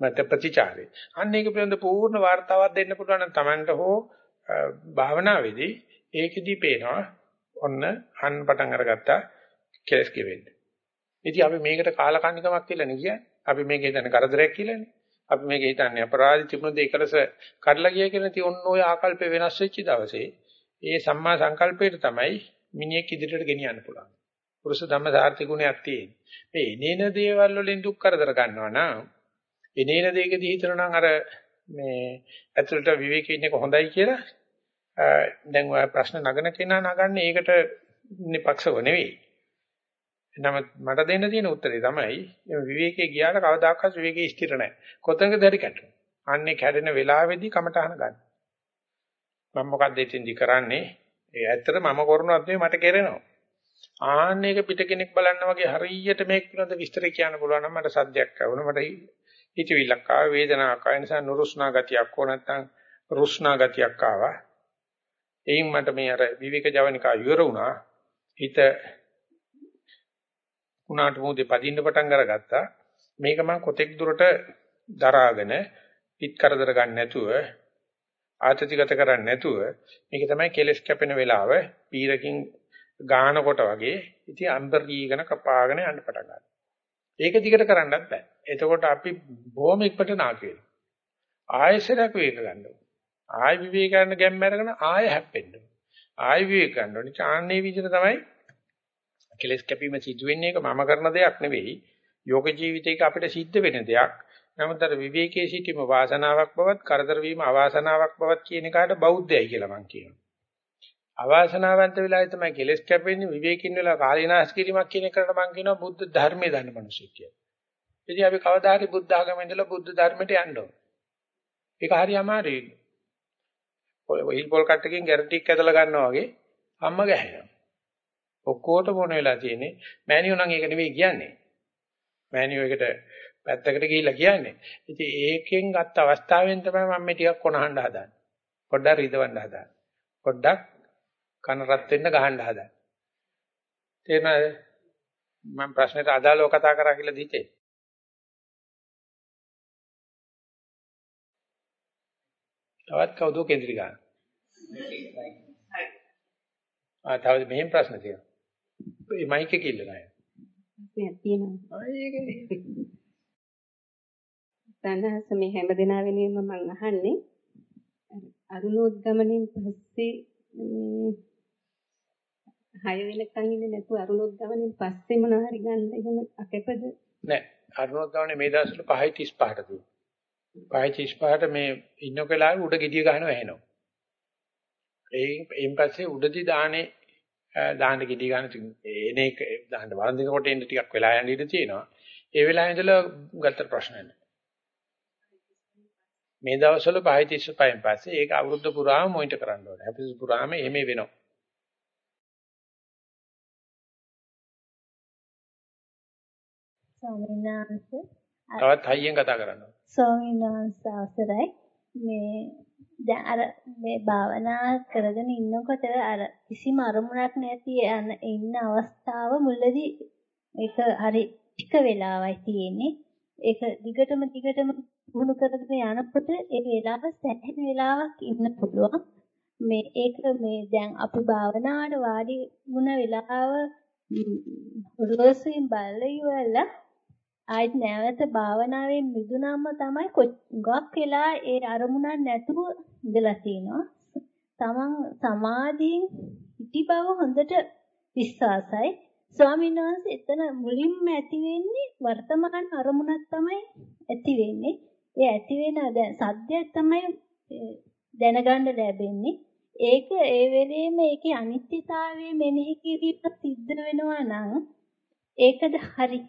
මත ප්‍රතිචාරය. අන්න ඒක පිළිබඳ පූර්ණ වார்த்தාවක් දෙන්න පුළුවන් නම් Tamanට හෝ භාවනාවේදී ඒකෙදී පේනවා ඔන්න අන් පටන් අරගත්තා කෙලස් කෙවෙන්නේ. ඉතින් අපි මේකට කාලකන්නිකමක් කියලා නේ කියන්නේ. අපි මේකේ දැන කරදරයක් කියලානේ. අපි මේක හිතන්නේ අපරාධ තිබුණ දේ එකලස කඩලා ගිය කියලා තියෙන ඔන්න ඔය ආකල්ප වෙනස් වෙච්ච දවසේ ඒ සම්මා සංකල්පයට තමයි මිනිහෙක් ඉදිරියට ගෙනියන්න පුළුවන්. පුරුෂ ධම්ම සාර්ථි ගුණයක් තියෙන. මේ එනේන දේවල් වලින් දුක් කරදර ගන්නවා නම් එනේන දෙයකදී හිතනවා නම් අර මේ ඇතුළට විවේකී ඉන්න එක හොඳයි කියලා දැන් ඔය ප්‍රශ්න නගන කෙනා නගන්නේ ඒකට නිපක්ෂව නෙවෙයි. නමුත් මට දෙන්න තියෙන උත්තරේ තමයි මේ විවේකයේ ගියාට කවදාකවත් විවේකයේ ස්ථිර නැහැ. කොතනකද හරි කැටෙනවා. අන්නේ කැඩෙන වෙලාවේදී කමටහන ගන්න. මම මොකක්ද ඉතින්දි කරන්නේ? ඒ ඇත්තට මම කරනවත් නෙවෙයි මට කෙරෙනවා. ආන්නේක පිට කෙනෙක් බලන්න වගේ හරියට මේක පිළිබඳ විස්තර කියන්න පුළුවන් නම් මට සද්දයක් ආවොන මට හිතවිල්ලක් ආව වේදනාවක් ආව නිසා නුරුස්නා ගතියක් ඕන නැත්නම් රුස්නා ගතියක් ආවා. එයින් මට මේ අර විවේක ජවනිකා ඉවර වුණා. හිත උනාට මොදේ පදින්න පටන් අරගත්තා. මේක මම කොතෙක් දුරට දරාගෙන පිට කරදර ගන්න නැතුව ආතතිගත කරන්නේ නැතුව මේක තමයි කෙලස් කැපෙන වෙලාව පීරකින් ගානකොට වගේ ඉතින් අම්බර් ගීගෙන කපාගෙන යන්න පටන් ගන්නවා. ඒක දිගට කරන්නත් බෑ. එතකොට අපි බොහොම ඉක්මනට නාකි වෙනවා. ආයෙසරක් වේග ගන්නවා. ආය විවේක ගන්න ගැම්ම අරගෙන ආය හැප්පෙන්න. ආය විවේක ගන්න ඕනේ. චාන්නේ විදිහට තමයි කෙලස් කැපීම සිදු වෙන්නේ. ඒක මම කරන දෙයක් නෙවෙයි. යෝග ජීවිතයක අපිට සිද්ධ වෙන දෙයක්. නමුත් අර විවේකයේ සිටීම වාසනාවක් බවත් කරදර වීම අවාසනාවක් බවත් කියන එකට බෞද්ධයයි කියලා මම කියනවා. අවාසනාවන්ත වෙලාවේ තමයි කෙලස් කැපෙන්නේ විවේකින් වෙලා කාලීනාශ කිරීමක් කියන එකට මම කියනවා බුද්ධ ධර්මයේ දන්න මිනිස්සු කියලා. ඉතින් අපි කවදා හරි බුද්ධ ආගමෙන් ඉඳලා බුද්ධ ධර්මයට යන්න ඕන. ඒක හරි අමාරුයි. ඔය පොල් කට්ටකින් ගැරන්ටික් ඇදලා ගන්නවා වගේ අම්ම ගහනවා. ඔක්කොට මොන වෙලා තියෙන්නේ මෑනියෝ නම් ඒක නෙවෙයි කියන්නේ. මෑනියෝ එකට පැත්තකට ගිහිල්ලා කියන්නේ. ඉතින් ඒකෙන් ගත්ත අවස්ථාවෙන් තමයි මම මේ ටිකක් කොනහඬ හදාන්නේ. පොඩ්ඩක් රිදවන්න හදාන්නේ. පොඩ්ඩක් කන රත් වෙන්න ගහන්න හදාන්නේ. තේරෙනවද? මම ප්‍රශ්නෙට අදාළව කතා කරා කියලා දිතේ. තවත් කවුද කේන්ද්‍රී ගන්න? ආ තව මෙහෙම ප්‍රශ්න තියෙනවා. මේ මයික් එක ඉල්ලන අය. තනහස මේ හැම දිනා වෙනුවෙන්ම මම අහන්නේ අරුණෝද්ගමණයෙන් පස්සේ හය වෙනකන් ඉන්නේ නැතුව අරුණෝද්ගමණයෙන් පස්සේ මොනවා හරි ගන්න එහෙම අකැපද නෑ අරුණෝද්ගමණය මේ දවස්වල 5:35ට තියෙනවා. 5:35ට මේ ඉන්න වෙලාවේ උඩ ගෙඩිය ගහනවා ඇහෙනවා. ඒ එයින් පස්සේ උඩදී දාහනේ දාහන ගෙඩිය ගන්න එන එක දාහන වරන්දිනකොට එන්න ටිකක් වෙලා යන්න ඉඩ තියෙනවා. ඒ වෙලාවේ ඉඳලා ගත්ත ප්‍රශ්න නැහැ. මේ දවස්වල 5:35න් පස්සේ ඒක අවුරුද්ද පුරාම මොනිටර් කරන්න ඕනේ. අවුරුද්ද පුරාම එහෙම වෙනවා. ස්වාමීන් වහන්සේ තවත් හයියෙන් කතා කරන්න. ස්වාමීන් වහන්සේ අවසරයි මේ දැන් අර මේ භාවනා කරගෙන ඉන්නකොට අර කිසිම අරමුණක් නැති යන ඉන්න අවස්ථාව මුලදී ඒක හරි ටික වෙලාවයි තියෙන්නේ. ඒක දිගටම දිගටම පුහුණු කරගෙන යනකොට ඒ වෙලාව සෑහෙන වෙලාවක් ඉන්න පුළුවන්. මේ ඒක මේ දැන් අපි භාවනාවට වාඩි වුණ වෙලාව හොරොසින් බලලා ඉවරලා ආයෙත් නැවත භාවනාවෙන් මිදුනම තමයි ගොක් වෙලා ඒ අරමුණක් නැතුව ඉඳලා තිනවා. තමන් සමාධියෙන් හිටි බව හොඳට විශ්වාසයි. ස්වාමීන් වහන්සේ එතන මුලින්ම ඇති වෙන්නේ වර්තමාන අරමුණක් තමයි ඇති වෙන්නේ. ඒ ඇති වෙන දැන් සද්දයක් තමයි දැනගන්න ලැබෙන්නේ. ඒක ඒ වෙලේම ඒකේ අනිත්‍යතාවය මෙනෙහි කිරීම සිද්ධ වෙනවා නම් ඒකද හරි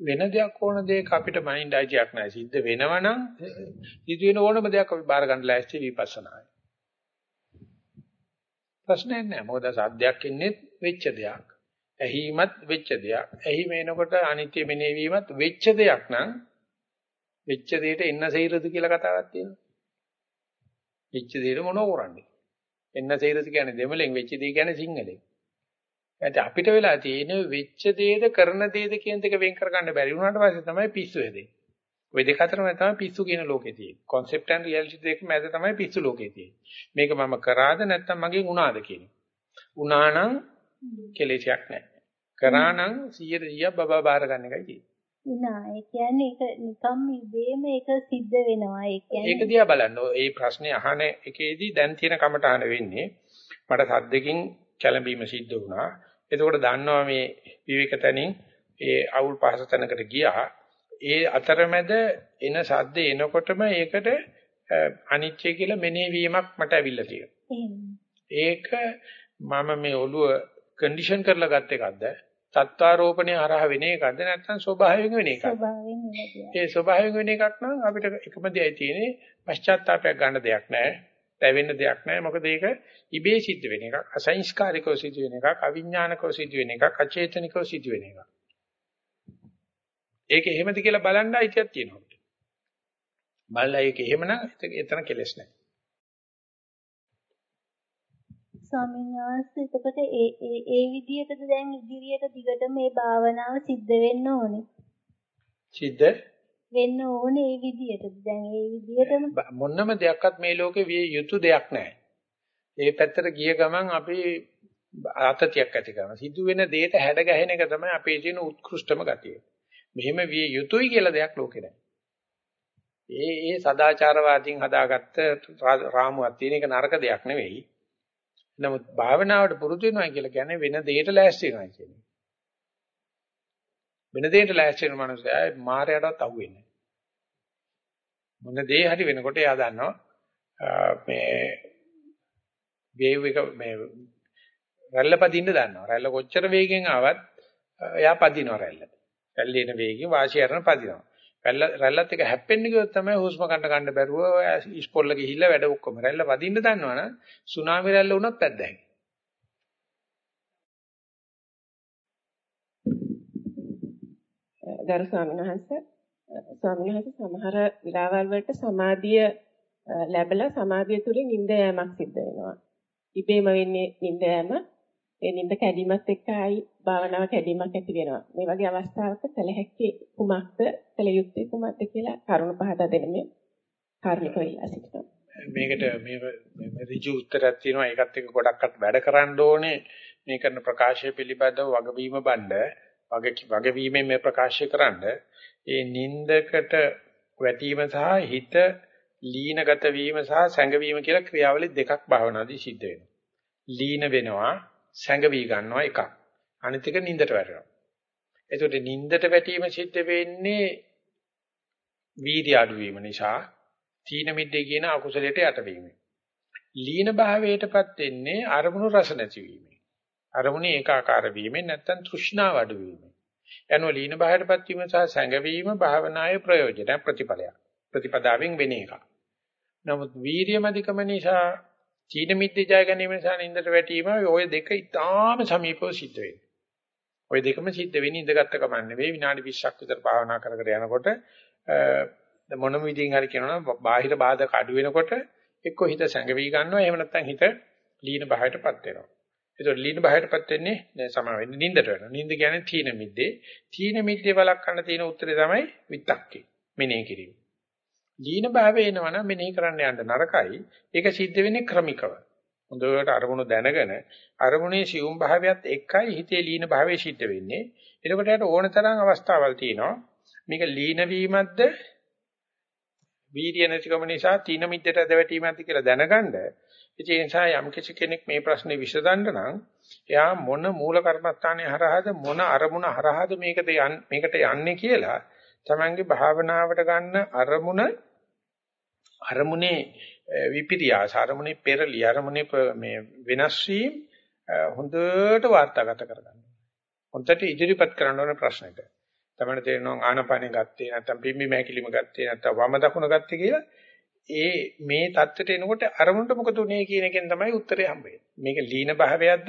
වෙන දෙයක් ඕන දෙයක අපිට මනින්න අයිතියක් නැහැ. සිද්ධ වෙනවනම් සිදු වෙන ඕනම දෙයක් අපි බාර ගන්න ලෑස්ති විපස්සනායි. ප්‍රශ්නයක් නැහැ. මොකද සද්දයක් ඉන්නේ වෙච්ච දෙයක්. ඇහිමත් වෙච්ච දෙයක්. ඇහිම එනකොට අනිත්‍ය මෙනෙවීමත් වෙච්ච දෙයක් නම් වෙච්ච දෙයට එන්න සෛරද කියලා කතාවක් තියෙනවා. වෙච්ච දෙයට මොනව කරන්නේ? එන්න සෛරද කියන්නේ දෙමළෙන් වෙච්ච දේ කියන්නේ සිංහලෙන්. ඒත් අපිට වෙලා තියෙන්නේ වෙච්ච දේද කරන දේද කියන දෙක වෙන් කරගන්න බැරි වුණාට පස්සේ තමයි පිස්සු වෙදෙන්නේ. ওই දෙක අතරම තමයි පිස්සු කියන ලෝකේ තියෙන්නේ. concept and reality දෙක මැද තමයි පිස්සු ලෝකේ තියෙන්නේ. මේක මම කරාද නැත්නම් මගෙන් උනාද කියන්නේ. උනා නම් කෙලෙසයක් නැහැ. කරා නම් 100 100ක් බබා බාර ගන්න එකයි තියෙන්නේ. උනා ඒ කියන්නේ ඒක නිකම් ඉබේම ඒක සිද්ධ වෙනවා. ඒ කියන්නේ ඒක දිහා බලන්න. මේ ප්‍රශ්නේ අහන එකේදී දැන් තියෙන කමටහන වෙන්නේ මට සද්දකින් කැළඹීම සිද්ධ වුණා. එතකොට දන්නවා මේ විවේක තැනින් ඒ අවුල් පහස තැනකට ගියා. ඒ අතරමැද එන සද්ද එනකොටම ඒකට අනිත්‍ය කියලා මෙනෙහිවීමක් මට ඇවිල්ලා තියෙනවා. ඒක මම මේ ඔළුව කන්ඩිෂන් කරලා ගත්ත එකක්ද? තත්ත්වාරෝපණය හරහා වෙන එකක්ද නැත්නම් ස්වභාවයෙන් වෙන එකක්ද? ස්වභාවයෙන් වෙන ඒ ස්වභාවයෙන් වෙන එකක් නම් අපිට එකම දෙයයි තියෙන්නේ පශ්චාත්තාවයක් ගන්න දෙයක් නැහැ. තැවෙන්න දෙයක් නැහැ. මොකද ඒක ඉබේ සිද්ධ වෙන එකක්. අසංස්කාරිකව සිද්ධ වෙන එකක්, අවිඥානිකව සිද්ධ වෙන එකක්, අචේතනිකව සිද්ධ වෙන එකක්. ඒක එහෙමද කියලා බලන්න අයිතියක් තියෙනවා. බලලා ඒක එහෙමනම් එතන කෙලස් නැහැ. ස්වාමීන් වහන්සේ එතකොට ඒ ඒ ඒ විදිහටද දැන් ඉදිරියට දිගට මේ භාවනාව සිද්ධ වෙන්න ඕනේ. සිද්ධ වෙන්න ඕනේ ඒ විදිහටද දැන් ඒ විදිහටම මොනම දෙයක්වත් මේ ලෝකේ විය යුතු දෙයක් නැහැ. ඒ පැත්තට ගිය ගමන් අපි ආතතියක් ඇති කරනවා. සිදු වෙන දෙයට හැඩ ගැහෙන එක තමයි අපේ තියෙන උත්කෘෂ්ඨම ගතිය. මෙහෙම විය යුතුයි කියලා දෙයක් ලෝකේ නැහැ. ඒ ඒ සදාචාරවාදීන් හදාගත්ත රාමුවක් තියෙන එක නරක දෙයක් නෙවෙයි. නමුත් භාවනාවට පුරුදු වෙනවා කියලා කියන්නේ වෙන දෙයකට ලෑස්ති වෙනවා කියන්නේ. වෙන දෙයකට ලෑස්ති වෙන මනුස්සයා මායයටවත් අහුවෙන්නේ නැහැ. මොන දේ හරි වෙනකොට එයා දන්නවා මේ වේව් එක මේ රැල්ල පදින්න දන්නවා. රැල්ල කොච්චර වේගෙන් ආවත් එයා පදිනවා රැල්ල. රැල්ල එන වේගෙන් වාසිය අරන පදිනවා. රැල්ල රැල්ලත් එක හැප්පෙන්න ගියොත් තමයි හුස්ම ගන්න ගන්න බැරුව ඉස්පොල්ල ගිහිල්ලා වැඩ ඔක්කොම. රැල්ල පදින්න දන්නවනම් සුනාමි රැල්ල වුණත් පැද්දයි. ගරු ස්වාමීන් වහන්සේ ස්වාමීන් වහන්සේ සමහර විලාවල් වලට සමාධිය ලැබලා සමාධිය තුලින් නිින්ද යෑමක් සිද්ධ වෙනවා. ඉබේම වෙන්නේ නිින්ද යෑම. ඒ නිින්ද කැඩීමත් එක්ක ආයි භාවනාව කැඩීමක් ඇති වෙනවා. මේ වගේ අවස්ථාවක කළ හැකි කුමක්ද කළ යුත්තේ කුමක්ද කියලා කරුණ පහදා දෙන්න මේ කාර්මික වෙලා සිටිනවා. මේකට මේ ඍජු උත්තරයක් තියෙනවා. ඒකත් එක්ක ගොඩක්වත් වැඩ කරන්න ඕනේ. මේ කරන ප්‍රකාශය පිළිබඳව වගවීම බණ්ඩ වගවීමෙන් මේ ප්‍රකාශය කරන්න ඒ නින්දකට වැටීම සහ හිත ලීනගත වීම සහ සැඟවීම කියලා ක්‍රියාවලි දෙකක් භාවනාදී සිද්ධ වෙනවා. ලීන වෙනවා, සැඟවි ගන්නවා එකක්. අනිත් එක නින්දට වැටෙනවා. එතකොට නින්දට වැටීම සිද්ධ වෙන්නේ වීර්ය අඩු වීම නිසා, තීන මිද්දේ කියන අකුසලයට යටවීම. ලීන භාවයටපත් වෙන්නේ අරමුණු රස නැතිවීම. අරමුණේ ඒකාකාර වීමෙන් නැත්තම් තෘෂ්ණාව අඩු වීමෙන්. යනෝ ලීන බාහිරපත් වීම සහ සැඟවීම භාවනායේ ප්‍රයෝජන ප්‍රතිඵලයක්. ප්‍රතිපදාවෙන් වෙන එකක්. නමුත් වීර්යමදිකම නිසා චීන මිද්දේ ජය ගැනීම නිසා නින්දට වැටීම ඔය දෙක ඉතාම සමීපව සිද්ධ වෙනවා. ඔය දෙකම සිද්ධ වෙන්නේ ඉඳගත්ත කමක් නෙවෙයි විනාඩි 20ක් විතර භාවනා කර කර යනකොට මොනම විදිහින් හරි කියනවනම් බාහිර බාධක අඩු වෙනකොට එක්ක හිත සැඟවි ගන්නවා එහෙම නැත්නම් හිත ලීන බාහිරටපත් වෙනවා. ඒතකොට ලීන බාහිරටපත් වෙන්නේ නෑ සමා වෙන්නේ නින්දට වෙනවා. නින්ද කියන්නේ තීන මිද්දේ. තීන මිද්දේ බලක් ගන්න තියෙන උත්තරේ තමයි විත්තක්කේ. මෙනෙහි කිරීම. ලීන භාවය එනවනම් මෙනෙහි කරන්න යන්න නරකයි. ඒක සිද්ධ වෙන්නේ ක්‍රමිකව. හොඳට අරමුණු දැනගෙන අරමුණේ සියුම් භාවයත් එක්කයි හිතේ ලීන භාවය සිද්ධ වෙන්නේ. එතකොට යට ඕන තරම් අවස්ථාවල් තියෙනවා. මේක ලීන වීමක්ද වීර්ය නැතිකම නිසා තීන මිද්දට දැවටීමක්ද කියලා දැනගන්න ඒ නිසා යම් කිසි කෙනෙක් මේ ප්‍රශ්නේ විසඳන්න නම් එයා මොන මූල කර්මස්ථානයේ හරහාද මොන අරමුණ හරහාද මේකද මේකට යන්නේ කියලා තමන්ගේ භාවනාවට ගන්න අරමුණ අරමුණේ විපිරියාස අරමුණේ පෙරලි අරමුණේ මේ වෙනස් වීම හොඳට වාර්තාගත කරගන්න. හොඳට ඉදිරිපත් කරන්න ඕන ප්‍රශ්නෙට. තමයි තේරෙනවා ආනපනෙ ගත්තේ නැත්නම් පිම්බි මහැකිලිම ගත්තේ නැත්නම් වම දකුණ ගත්තේ කියලා ඒ මේ தත්ත්වයට එනකොට අරමුණට මොකද උනේ කියන එකෙන් තමයි උත්තරේ හම්බෙන්නේ. මේක ලීන භාවයක්ද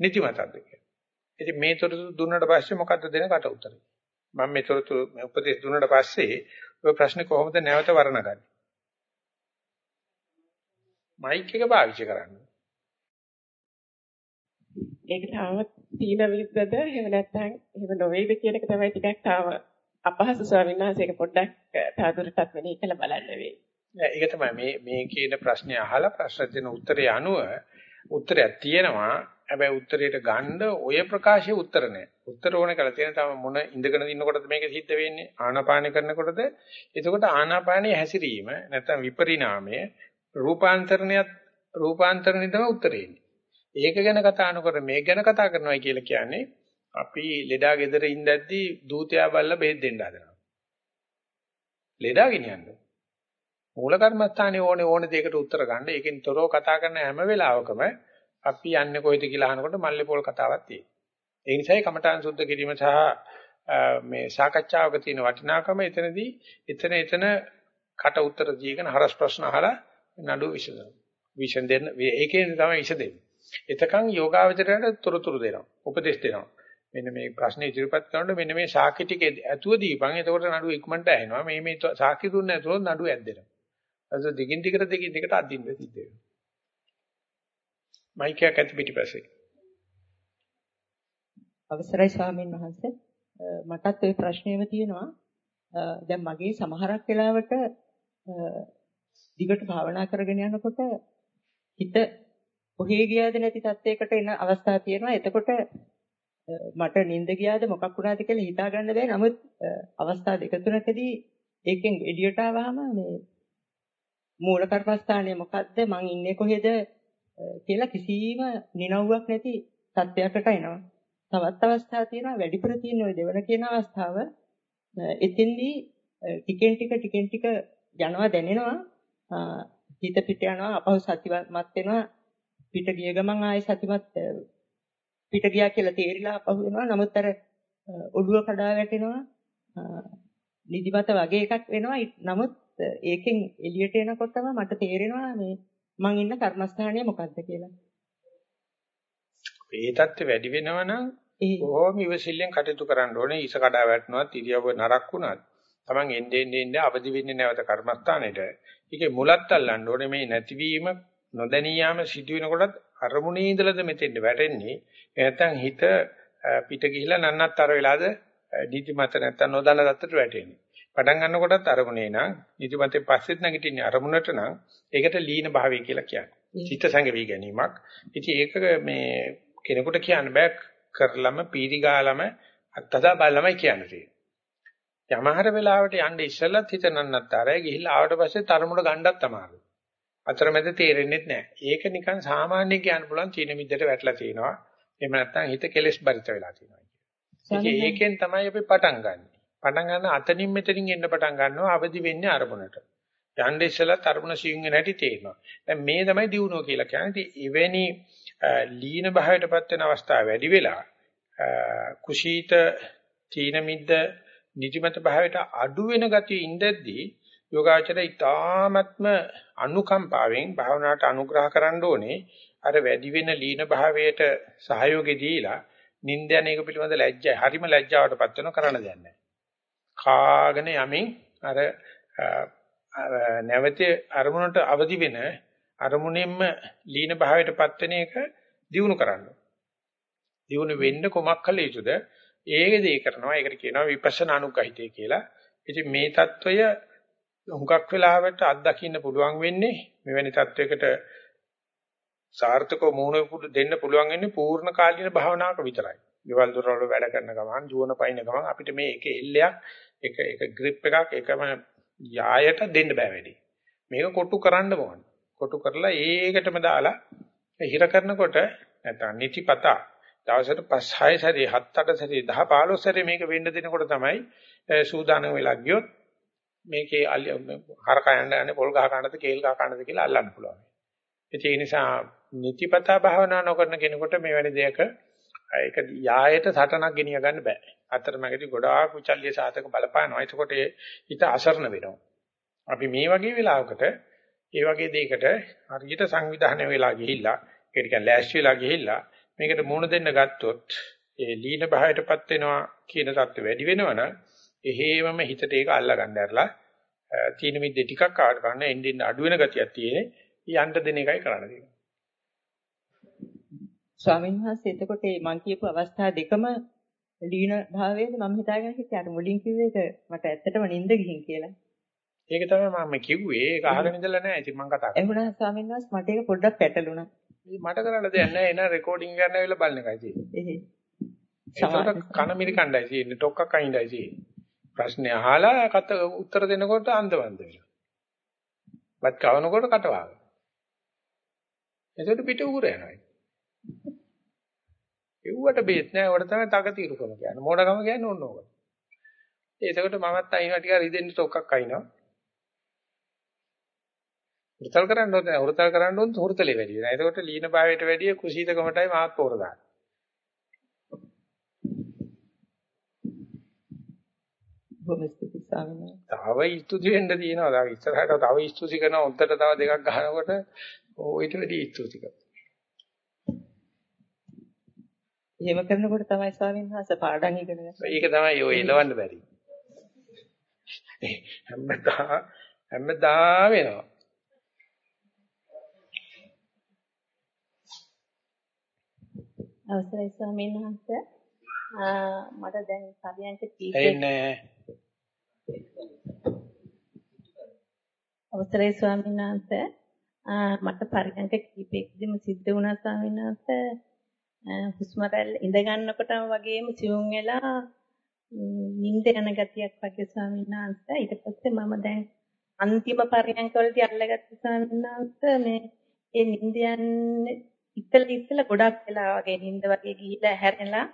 නිතිමතක්ද කියලා. ඉතින් මේ තොරතුරු දුන්නාට පස්සේ මොකද්ද දෙන කට උත්තරේ? මම මේ තොරතුරු මේ උපදේශ දුන්නාට පස්සේ ඔය ප්‍රශ්නේ කොහොමද නැවත වර්ණගන්නේ? මයික් එක පාවිච්චි කරන්න. ඒක තාම තීන විරුද්ධද එහෙම නැත්නම් එහෙම නොවේද කියන එක තමයි ටිකක් තාම අපහසු ස්වාමීන් වහන්සේ ඒක පොඩ්ඩක් තවදුරටත් වෙන්නේ කියලා බලන්න වෙයි. ඒක තමයි මේ මේ කියන ප්‍රශ්නේ අහලා ප්‍රශ්න දෙන උත්තරය අනුව උත්තරයක් තියෙනවා. හැබැයි උත්තරයට ගන්න ඔය ප්‍රකාශයේ උත්තර නැහැ. උත්තර ඕනේ කරලා තියෙන තම මොන ඉඳගෙන ඉන්නකොටද මේක සිද්ධ වෙන්නේ? ආනාපාන කරනකොටද? එතකොට ආනාපානයේ හැසිරීම නැත්නම් විපරිණාමය රූපාන්තරණයත් රූපාන්තරණය තමයි උත්තරේ ඉන්නේ. ඒක ගැන කතා නොකර මේක ගැන කතා කරනවා කියලා කියන්නේ අපි ලෙඩා ගෙදර ඉඳද්දී දූතයා බල්ලා බෙහෙත් දෙන්න හදනවා. ලෙඩා ගෙනියන්නේ මූල කර්මස්ථානේ ඕනේ ඕනේ දෙයකට උත්තර ගන්න. ඒකෙන් තොරව කතා කරන හැම වෙලාවකම අපි යන්නේ කොයිද කියලා අහනකොට මල්ලේ පොල් කතාවක් තියෙනවා. ඒ නිසායි කමඨාන් සුද්ධ කිරීම සහ මේ සාකච්ඡාවක තියෙන වටිනාකම එතනදී එතන එතන කට උත්තර දීගෙන හරස් ප්‍රශ්න අහලා නඩු විසඳනවා. විසඳෙන්න ඒකෙන් තමයි විසඳෙන්නේ. එතකන් යෝගාවචරයට තොරතුරු දෙනවා. උපදෙස් දෙනවා. මෙන්න මේ ප්‍රශ්නේ ඉදිරිපත් කරනකොට මෙන්න මේ සාකි ටික ඇතුව දීපන්. එතකොට නඩු ඉක්මනට ඇහෙනවා. මේ මේ සාකි දුන්නේ නැතුව නඩු ඇද්දෙනවා. අද දිගින් දිගට දිගින් දිගට අදින්න සිද්ධ වෙනවා. මයික් එක ඇති පිටිපස්සේ. අවසරයි ස්වාමීන් වහන්සේ මටත් ওই ප්‍රශ්නේම තියෙනවා. දැන් මගේ සමහරක් වෙලාවට දිගට භාවනා කරගෙන යනකොට හිත කොහේ ගියාද නැති තත්යකට එන අවස්ථා තියෙනවා. එතකොට මට නිින්ද ගියාද මොකක් වුණාද කියලා හිතා ගන්න බැහැ. නමුත් අවස්ථා දෙක තුනකදී ඒකෙන් එළියට ආවම මේ මූල කර්මස්ථානයේ මොකද්ද මං ඉන්නේ කොහෙද කියලා කිසිම නිනව්වක් නැති තත්ත්වයකට එනවා. තවත් අවස්ථා තියෙනවා වැඩිපුර තියෙන ওই දෙවන කියන අවස්ථාව එතෙන්දී ටිකෙන් ටික ටිකෙන් ටික යනවා දැනෙනවා. හිත පිට යනවා අපහු සතිමත් වෙනවා. පිට ගිය ගමන් ආයෙ සතිමත් පිට ගියා කියලා තේරිලා අපහු වෙනවා. නමුත් අර ඔළුව කඩා වැටෙනවා. නිදිමත වගේ එකක් වෙනවා. නමුත් ඒකෙන් එළියට එනකොටම මට තේරෙනවා මේ මං ඉන්න කර්මස්ථානය මොකද්ද කියලා. ඒ தත්ත්වය වැඩි වෙනවා නම් කොහොම ඉවසිල්ලෙන් කටයුතු කරන්න ඕනේ. ඊස කඩා වැටෙනවත් ඉරියව්ව නරක් වුණත් Taman එන්නේ එන්නේ අවදි වෙන්නේ නැවත කර්මස්ථානෙට. ඒකේ මුලත් අල්ලන්න ඕනේ මේ නැතිවීම නොදැනියාම සිදු වෙනකොටත් අරමුණේ ඉඳලාද මෙතෙන්ට වැටෙන්නේ. නැත්නම් හිත පිට ගිහිලා නන්නත්තර වෙලාද නිදිමත නැත්නම් නොදන්න තත්ත්වයට වැටෙන්නේ. පටන් ගන්නකොටත් අරමුණේ නම් නිදිමතෙන් පස්සෙත් නැගිටින්නේ අරමුණට නම් ඒකට ලීන භාවය කියලා කියන්නේ. චිත්ත සංගවි ගැනීමක්. ඉතින් ඒක මේ කෙනෙකුට කියන්න බෑ කරලම පීරිගාලම අත්තදා බලලමයි කියන්නේ. යමහර වෙලාවට යන්න ඉස්සෙල්ලත් හිත නන්නත්තරයි ගිහිල්ලා ආවට පස්සේ තරමුණ ගණ්ඩත් අමාරුයි. අතරමැද තේරෙන්නේ නැහැ. ඒක නිකන් සාමාන්‍ය කියන්න පුළුවන් චීන මිද්දට වැටලා තිනවා. එහෙම නැත්නම් හිත කෙලෙස් බරිත වෙලා තිනවා. ඒකෙන් තමයි අපි පටන් ගන්න. පටන් ගන්න අතනින් මෙතනින් එන්න පටන් ගන්නවා අවදි වෙන්නේ අරමුණට. යන්න ඉස්සෙල්ලත් අරමුණ සිංහ නැටි තේරෙනවා. දැන් මේ තමයි දියුණුව කියලා කියන්නේ. ඉතින් එවැනි ලීන භාවයටපත් වෙන අවස්ථා වැඩි වෙලා කුසීත තීන මිද්ද නිදිමත භාවයට අඩු වෙන ගතිය ඉඳද්දී යෝගාචරය ඊටාත්ම අනුකම්පාවෙන් භාවනාවට අනුග්‍රහ කරන්න ඕනේ. අර වැඩි වෙන ලීන භාවයට සහයෝගය දීලා නිින්ද යන එක පිළිබඳ ලැජ්ජයි හරිම ලැජ්ජාවටපත් වෙන කරන්න දෙයක් නැහැ. කාගෙන යමින් අර නැවත අරමුණට අවදි වෙන අරමුණෙන්ම ලීන භාවයටපත් වෙන එක දිනු කරන්න. දිනු වෙන්න කොමක් කළ යුතුද? ඒක දී කරනවා. ඒකට කියනවා විපස්සනා අනුගහිතය කියලා. ඉතින් මේ తত্ত্বය හුඟක් වෙලාවට අත්දකින්න පුළුවන් වෙන්නේ මෙවැනි තත්වයකට සාර්ථකව මුහුණ දෙන්න පුළුවන් වෙන්නේ පූර්ණ කාලීන භාවනාවක විතරයි. ගෙවල් දොරවල වැඩ කරන ගමන්, ජීවන පයින් ගමන් අපිට මේ එක එල්ලයක්, එක එක grip එකක් එකම යායට දෙන්න බෑ වැඩි. මේක කොටු කරන්න ඕන. කොටු කරලා ඒකටම දාලා හිර කරනකොට නැත්නම් නිතිපතා දවසට 5 6 සැරේ 7 8 සැරේ 10 15 සැරේ මේක වෙන්න දෙනකොට තමයි සූදානම් වෙලා ගියොත් මේකේ හරක යන්න යන්නේ පොල් ගහ ගන්නද කේල් ගහ ගන්නද කියලා අල්ලන්න පුළුවන්. ඒ නිසා නිතිපතා භාවනා නොකරන කෙනෙකුට මේ වැනි දෙයක ඒක යායට සටනක් ගෙනිය ගන්න බෑ. අතරමැදි ගොඩාක් විචල්්‍ය සාතක බලපානවා. එතකොට හිත අසරණ වෙනවා. අපි මේ වගේ වෙලාවකට ඒ වගේ දෙයකට හරියට සංවිධානය වෙලා ගිහිල්ලා ඒ කියන්නේ ලෑස්ති වෙලා ගිහිල්ලා මේකට මුහුණ දෙන්න ගත්තොත් ඒ ලීන භාවයටපත් වෙනවා කියන தත්ත්වය වැඩි වෙනවනම් එහෙමම හිතට ඒක අල්ලා ගන්න ඇරලා තීන මිද්දේ ටිකක් ආවට ගන්න එන්ඩින් අඩු වෙන ගතියක් තියෙන්නේ යන්න දෙන එකයි කරන්න තියෙන්නේ. ස්වාමීන් වහන්සේ එතකොට මම කියපු අවස්ථා දෙකම ලීන භාවයේද මම හිතාගෙන හිටියේ අර මුලින් කිව්වේ ඒක මට ඇත්තටම නිින්ද ගිහින් කියලා. ඒක තමයි මම කිව්වේ. ඒක අහගෙන ඉඳලා නැහැ. ඉතින් මම කතා කරා. එහුණා ස්වාමීන් වහන්සේ මට ඒක පොඩ්ඩක් පැටළුණා. මට කරන්න දෙයක් නැහැ. එන රෙකෝඩින් ගන්න ඇවිල්ලා බලන එකයි තියෙන්නේ. ඒකට කන මිරි කණ්ඩායි තියෙන්නේ. ටොක්කක් අයින්ඩයි තියෙන්නේ. ප්‍රශ්නේ අහලා කත උත්තර දෙනකොට අන්දවන්ද වෙනවා. බත් කවනකොට කටවාග. එතකොට පිට උගුර යනවා. එව්වට බේත් නෑ. උඩ තමයි තකතිරුකම කියන්නේ. මෝඩකම කියන්නේ ඕන ඕක. ඒකට මමත් අයින්වා ටික රිදෙන්න ටොක්කක් අයින්නවා. හුරතල් කරන්න ඕනේ හුරතල් කරන්න ඕනේ හුරතලේ වැඩි වෙනවා. එතකොට ලීන භාවයට වැඩිය කුසීතකමටයි මාත් පෝර දාන්නේ. තව ඉස්තුති වෙන්න තියෙනවා. තව ඉස්සරහට තව ඉස්තුති කරන උන්ටට තව දෙකක් ගහනකොට ඔයිට වැඩි ඉස්තුති කරනවා. එහෙම කරනකොට තමයි ස්වාමීන් වහන්සේ පාඩම් ඉගෙන ගන්න. ඒක තමයි ඔය එලවන්න බැරි. හැමදා හැමදා වෙනවා. අවසරයි ස්වාමීන් වහන්සේ මට දැන් කීපයක් එන්නේ අවසරයි ස්වාමීන් වහන්සේ. මට පරියන්ක කීපයකදීම සිද්ධ වුණා ස්වාමීන් වහන්සේ. හුස්ම රැල්ල ඉඳ ගන්නකොටම වගේම සිවුම් වෙලා නිින්ද යන ගතියක් වගේ ස්වාමීන් වහන්සේ. ඊට පස්සේ මම දැන් අන්තිම පරියන්ක වලදී අල්ලගත්ත ස්වාමීන් වහන්සේ මේ ඒ නිින්ද යන්නේ ඉතල ඉතල ගොඩක් වෙලා වගේ නිින්ද වගේ ගිහිලා හැරෙලා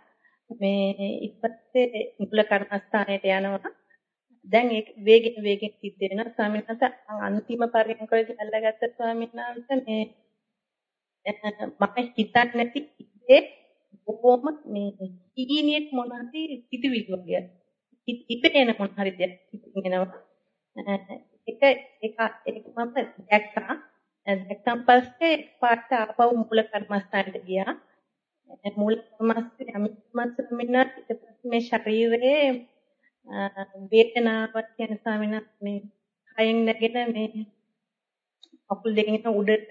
මේ ඉපස්සේ මුල කර්මස්ථානයට යනවා. දැන් ඒක වේගෙන් වේගෙන් සිද්ධ වෙනවා. ස්වාමීන් වහන්සේ අන්තිම පරිණකවලදී අල්ලගත්ත ස්වාමීන් වහන්සේ මේ මම හිතන්නේ නැති ඉතේ බොහොම මේ කීනියක් මොන හරි සිතුවිලි වගේ ඉපේන මොන හරි දෙයක් හිතෙනවා ඒක ඒක ඒක මම දැක්කා. දැක්කන් පස්සේ පාට ආපහු මූල කර්මස්ථානට ගියා. මූල කර්මස්ථානේ අමිත්මත් මෙන්න ඊට පස්සේ මේ ශරීරයේ වේදනාවක් කියන ස්වාමීන් මේ කයෙන් නැගෙන මේ අකුල් දෙකෙන් උඩට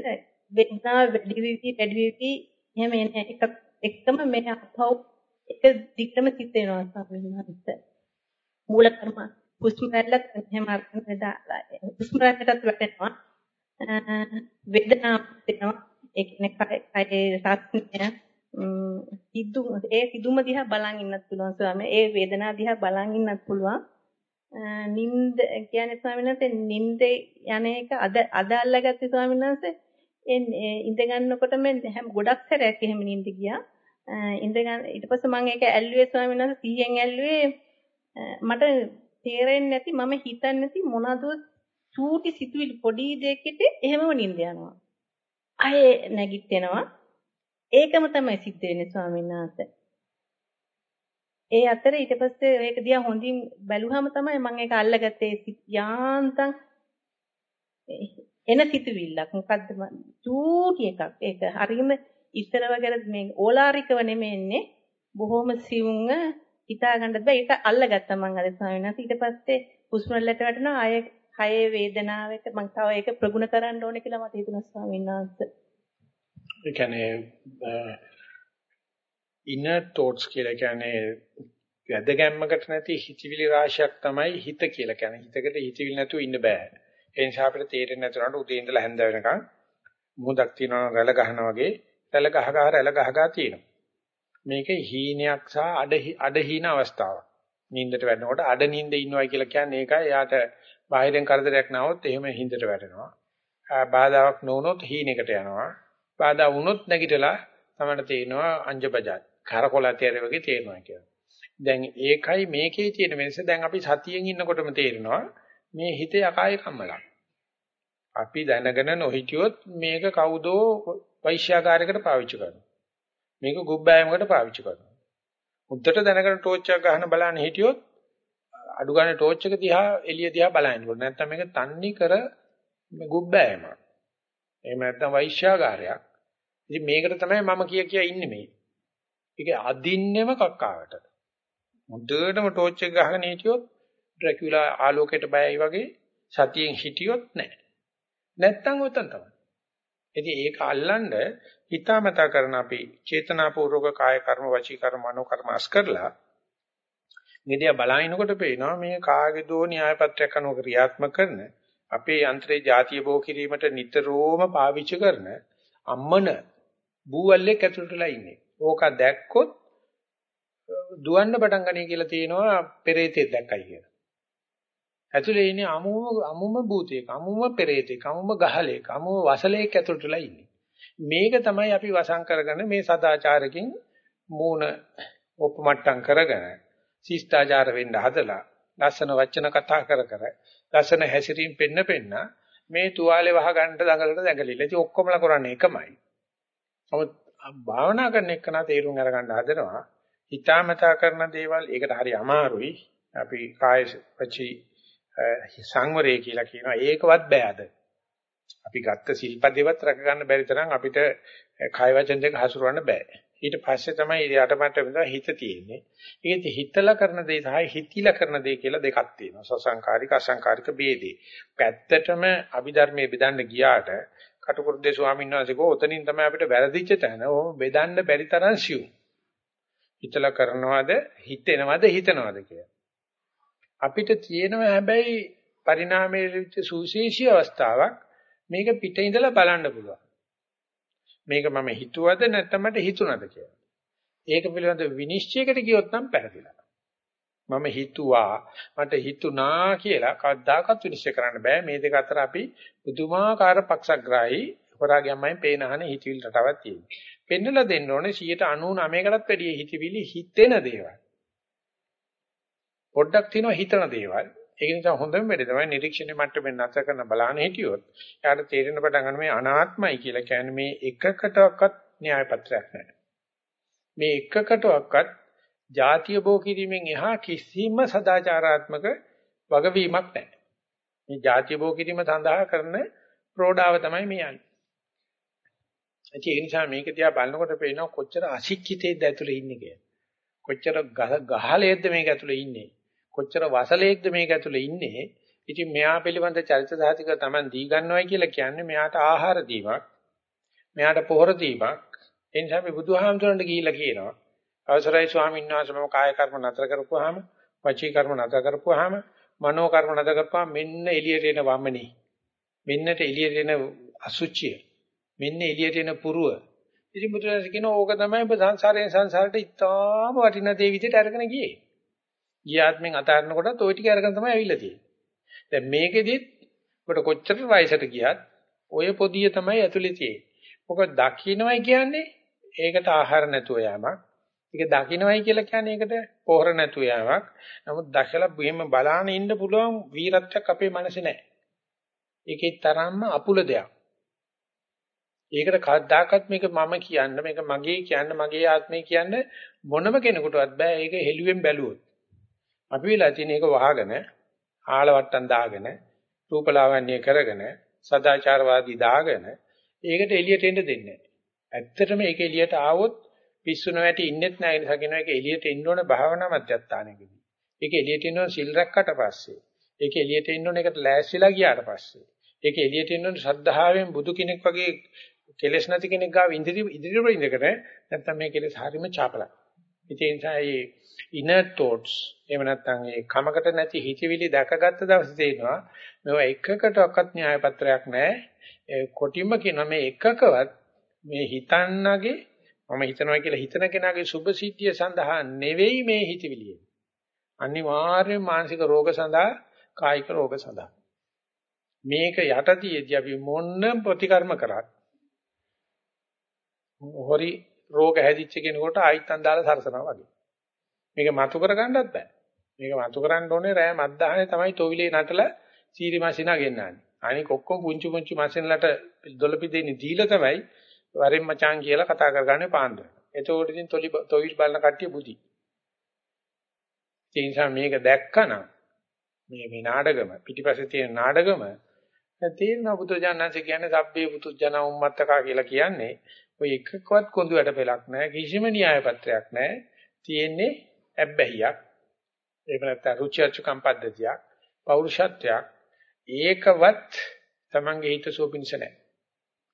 වේදනාව වැඩි වෙවි වැඩි වෙවි. එහෙම එන එක එකම මේ අපව එක දිගටම සිත් වෙනවා ස්වාමීන් වහන්සේ. මූල කර්ම හුස්ම රැල්ලත් එහෙම අරගෙන දාලා හුස්ම රැල්ලටත් වැටෙනවා. වේදනාවක් වෙනවා ඒ කියන්නේ කයේ රස්නය සිද්ධු ඒ සිදුම දිහා බලන් ඉන්නත් පුළුවන් ස්වාමී. ඒ වේදනාව දිහා බලන් ඉන්නත් පුළුවන්. නින්ද කියන්නේ ස්වාමීන් වහන්සේ නින්දේ යන එක අද අද අල්ලගත්තේ ස්වාමීන් වහන්සේ. ඒ ඉඳ ගන්නකොටම හැම ගොඩක් සැරයක් එහෙම නින්ද ගියා. ඉඳ ගන්න ඊට පස්සේ මම ඒක ඇල්ලුවේ ස්වාමීන් වහන්සේ 100න් ඇල්ලුවේ මට තේරෙන්නේ නැති මම හිතන්නේ නැති මොනවද චූටි සිතුවිලි පොඩි දෙයකට එහෙමම නින්ද යනවා. අය නැගිටිනවා ඒකම තමයි සිද්ධ වෙන්නේ ස්වාමීන් වහන්සේ. ඒ අතර ඊට පස්සේ ඒක දිහා හොඳින් බැලුවාම තමයි මම ඒක අල්ලගත්තේ යාන්තම් එන සිතුවිල්ලක්. මොකද්ද චූටි එකක්. ඒක හරියම ඉස්සර වගේ මේ ඕලාරිකව නෙමෙන්නේ බොහොම සිවුම්ව හිතා ගන්නත් බෑ. ඒක අල්ලගත්තා මම අද ස්වාමීන් වහන්සේ. ඊට පස්සේ හුස්ම රැල්ලට වැටෙනවා ආයේ කයේ වේදනාවට මම තව ඒක ප්‍රගුණ කරන්න ඕනේ කියලා මට හිතුණා ස්වාමීන් වහන්සේ. ඒ කියන්නේ inner thoughts කියලා කියන්නේ වැදගැම්මකට නැති හිතවිලි රාශියක් තමයි හිත කියලා කියන්නේ. හිතකට හිතවිලි නැතුව ඉන්න බෑ. ඒ නිසා අපිට තේරෙන්නේ නැතුනට උදේ ඉඳලා හැන්ද වෙනකන් මුහුදක් තියනවා රැළ ගහනවා වගේ රැළ ගහ ගහ රැළ ගහ ගහ තියෙනවා. මේක හීනයක් සහ අඩ අඩ හීන අවස්ථාවක්. නිින්දට වැටෙනකොට අඩ නිින්දේ ඉන්නවයි කියලා කියන්නේ ඒකයි. එයාට බාහිරෙන් කරදරයක් නැවොත් එහෙම හින්දට වැටෙනවා. බාධාවක් නොවුනොත් හීනෙකට යනවා. බාධා වුණොත් නැගිටලා තමයි තේරෙනවා අංජබජාත්. කරකොල ඇතිර වගේ තේරෙනවා කියලා. දැන් ඒකයි මේකේ තියෙන වෙනස. දැන් අපි සතියෙන් ඉන්නකොටම තේරෙනවා මේ හිතේ අකාය කම්මලක්. අපි දැනගෙන නොහිටියොත් මේක කවුදෝ වෛශ්‍යාකාරයකට පාවිච්චි කරනවා. මේක ගුබ්බෑයමකට පාවිච්චි කරනවා. උද්දට දැනගෙන ටෝච් එකක් ගහන බලන්න හිටියොත් අඩු ගන්න ටෝච් එක දිහා එළිය දිහා බලන්න ඕනේ. නැත්නම් මේක තන්නේ කර ගුබ්බෑයමක්. එහෙම නැත්නම් වෛශ්‍යාකාරයක්. ඉතින් මේකට තමයි මම කිය කිය ඉන්නේ මේ. ඒක අදින්නෙම කක්කාවට. මුදේටම ටෝච් එක ගහගෙන හිටියොත් ඩ්‍රැකියුලා ආලෝකයට බයයි වගේ සතියෙන් හිටියොත් නැහැ. නැත්තම් උතන් තමයි. ඉතින් ඒක අල්ලන්න හිතාමතා කරන අපි චේතනාපූර්වක කාය කර්ම වචී කර්ම මනෝ කර්ම අස් කරලා මෙදියා බලනකොට පේනවා මේ කාගේදෝ න්‍යාය පත්‍රයක් අනුව ක්‍රියාත්මක කරන අපේ යන්ත්‍රේ ಜಾතිය බෝ කිරීමට නිතරම පාවිච්චි කරන අම්මන බූවල්ලෙක් ඇතුළටලා ඉන්නේ. ඕක දැක්කොත් දුවන්න පටන් ගන්නයි කියලා තියෙනවා පෙරේතෙක් දැක්කයි කියලා. ඇතුලේ ඉන්නේ අමුම අමුම භූතයෙක්, අමුම පෙරේතෙක්, අමුම ගහලෙක්, අමුම වසලෙක් ඇතුළටලා ඉන්නේ. මේක තමයි අපි වසං කරගෙන මේ සදාචාරකින් මූණ ඔප්පමට්ටම් කරගෙන ශිෂ්ටාචාර වෙන්න හදලා ලස්සන වචන කතා කර කර ලස්සන හැසිරීම් පෙන්න පෙන්න මේ තුවාලේ වහ ගන්නට දඟලට දඟලිලා. ඉතින් ඔක්කොමලා කරන්නේ එකමයි. නමුත් භාවනා කරන එකන තේරුම් අරගන්න හදනවා. හිතාමතා කරන දේවල් ඒකට හරි අමාරුයි. අපි කාය වචී සංවරය කියලා කියනවා. ඒකවත් බෑද. අපි ගත්ත සිල්පදේවත් රැක ගන්න බැරි තරම් අපිට කාය වචන දෙක හසුරවන්න බෑ. ඊට පස්සේ තමයි යටමට විඳලා හිත තියෙන්නේ. ඒකෙත් හිතලා කරන දේ සහ හිතිලා කරන දේ කියලා දෙකක් තියෙනවා. සසංකාරික අසංකාරික ભેදේ. පැත්තටම අභිධර්මයේ බෙදන්න ගියාට කටුකුරුද්දේ ස්වාමීන් වහන්සේ කෝ උතනින් තමයි අපිට වැරදිච්ච තැන. ඕම බෙදන්න බැරි තරම් සියුම්. හිතලා කරනවද හිතෙනවද හිතනවද කියලා. අපිට තියෙනවා හැබැයි පරිණාමයේ විච සුවිශේෂී අවස්ථාවක් මේක පිට ඉඳලා බලන්න පුළුවන්. මේක මම හිතුවද නැත්නම් මට හිතුණද කියලා. ඒක පිළිබඳ විනිශ්චයකට ගියොත් නම් පැහැදිලා. මම හිතුවා මට හිතුණා කියලා කවදාකවත් විනිශ්චය කරන්න බෑ මේ දෙක අතර අපි පුදුමාකාර පක්ෂග්‍රාහී හොරාගියම්මයි පේනහන හිතවිලි රටාවක් තියෙනවා. පෙන්නලා දෙන්න ඕනේ 99කටත් වැඩිය හිතවිලි හිතෙන දේවල්. පොඩ්ඩක් තියෙනවා හිතන දේවල්. ඒක නිසා හොඳම වෙලේ තමයි නිරීක්ෂණය මට්ටමේ නැතර කරන බලන්න හිටියොත් එයාට තේරෙන පටන් ගන්න මේ අනාත්මයි කියලා කියන්නේ මේ එකකටවත් න්‍යාය පත්‍රයක් නැහැ. මේ එකකටවත් ಜಾතිය බෝ කිරීමෙන් එහා කිසිම සදාචාරාත්මක වගවීමක් නැහැ. මේ ಜಾතිය බෝ කිරීම සඳහා කරන ප්‍රෝඩාව තමයි මේ යන්නේ. ඒ නිසා මේක දිහා බලනකොට පේනවා කොච්චර අශික්ෂිතේද ඇතුලේ ඉන්නේ කියලා. කොච්චර ගහලයේද මේක ඇතුලේ ඉන්නේ. කොච්චර වසලයේද මේක ඇතුලේ ඉන්නේ. ඉතින් මෙයා පිළිබඳ චරිත සාහිතික Taman දී ගන්නවයි කියලා කියන්නේ මෙයාට ආහාර දීමක්. මෙයාට පොහොර දීමක්. ඒ නිසා අපි බුදුහාමුදුරන්ට ගිහිල්ලා කියනවා. අවසරයි ස්වාමීන් වහන්සේ මම කාය කර්ම නතර කරපුවාම, වචී කර්ම නතර කරපුවාම, මනෝ කර්ම නතර කරපුවාම මෙන්න එළියට එන වමනේ. මෙන්නට එළියට එන අසුචිය. මෙන්න එළියට එන පුරුව. ඉතින් බුදුරජාණන් කියන ඕක තමයි ඔබ සංසාරයෙන් සංසාරට ඉතාම වටිනා දේ විදිහට අරගෙන ගියේ. ගියාත්මෙන් අතාරන කොටත් ওই ටික අරගෙන තමයි ඇවිල්ලා තියෙන්නේ. දැන් මේකෙදිත් ඔබට කොච්චර වයසට ගියත් ඔය පොදිය තමයි ඇතුලේ තියෙන්නේ. ඔක දකින්නයි කියන්නේ ඒකට ආහාර නැතුව යෑමක්. ඒක දකින්නයි කියලා කියන්නේ ඒකට පොහොර නැතුව යෑමක්. නමුත් දැකලා බිම බලාන ඉන්න පුළුවන් වීරත්වයක් අපේ මනසේ නැහැ. ඒකේ තරම්ම අපුල දෙයක්. ඒකට කවදාකවත් මේක මම කියන්න මේක මගේ කියන්න මගේ ආත්මය කියන්න මොනම කෙනෙකුටවත් බෑ ඒක හෙළුවෙන් බැලුවොත් අපි වෙලා තියෙන එක වහගෙන ආලවට්ටම් දාගෙන රූපලාවන්‍ය කරගෙන සදාචාරවාදී දාගෙන ඒකට එළියට එන්න දෙන්නේ ඇත්තටම ඒක එළියට ආවොත් පිස්සු නොවැටි ඉන්නෙත් නැහැ නිසා කියනවා. ඒක එළියට එන්න ඕන භාවනා මධ්‍යස්ථානයකදී. ඒක එළියට එන්න ඕන සිල් රැක්කට පස්සේ. ඒක එළියට එන්න ඕන එකට ලෑස්තිලා ගියාට පස්සේ. ඒක එළියට එන්න ඕන ශ්‍රද්ධාවෙන් බුදු කෙනෙක් වගේ කෙලෙස් නැති කෙනෙක් ගාව ඉදිරි ඉදිරියට ඉඳකට නැත්තම් මේ කෙලෙස් හරීම චාපලයි. ඒ නිසා මේ inner thoughts එහෙම නැත්නම් ඒ කමකට නැති හිතවිලි දැකගත්ත දවසේ තේනවා මේවා එකකටවත් න්‍යාය පත්‍රයක් නැහැ. ඒ කොටිම කියන මේ එකකවත් මේ හිතන්නගේ මම හිතනවා කියලා හිතන කෙනාගේ සුභ සිද්ධිය සඳහා නෙවෙයි මේ හිතවිලිය. අනිවාර්යයෙන් මානසික රෝග සඳහා කායික රෝග සඳහා මේක යටතියදී අපි මොන ප්‍රතිකර්ම කරත් හොරි රෝග හැදිච්ච කෙනෙකුට ආයිත්තන් දාලා සරසනවා වගේ. මේක මතු කරගන්නත් බෑ. මේක මතු කරන්න ඕනේ රෑ මද්දාහනේ තමයි තොවිලේ නටලා සීරි මැෂිනා ගෙන්නන්නේ. අනික ඔක්කොම පුංචි පුංචි මැෂින්ලට දොළපි දෙන්නේ දීලා තමයි වරෙන් මචං කියලා කතා කරගන්නේ පාන්දර. එතකොට ඉතින් තොලි තොවිල් බලන කට්ටිය බුදි. ඒ නිසා මේක දැක්කනම් මේ මේ නාඩගම පිටිපස්සේ තියෙන නාඩගම තේරෙනවා බුදුජානනාංශ කියන්නේ සබ්බේ පුතුජන උම්මත්තකා කියලා කියන්නේ ඔය එකකවත් කොඳුයට පෙලක් නැහැ කිසිම න්‍යාය පත්‍රයක් නැහැ. තියෙන්නේ ඇබ්බැහියක් එහෙම නැත්නම් රුචි අචුකම් පද්ධතියක් පෞරුෂත්වයක්. ඒකවත් Tamange හිත සෝපින්ස නැහැ.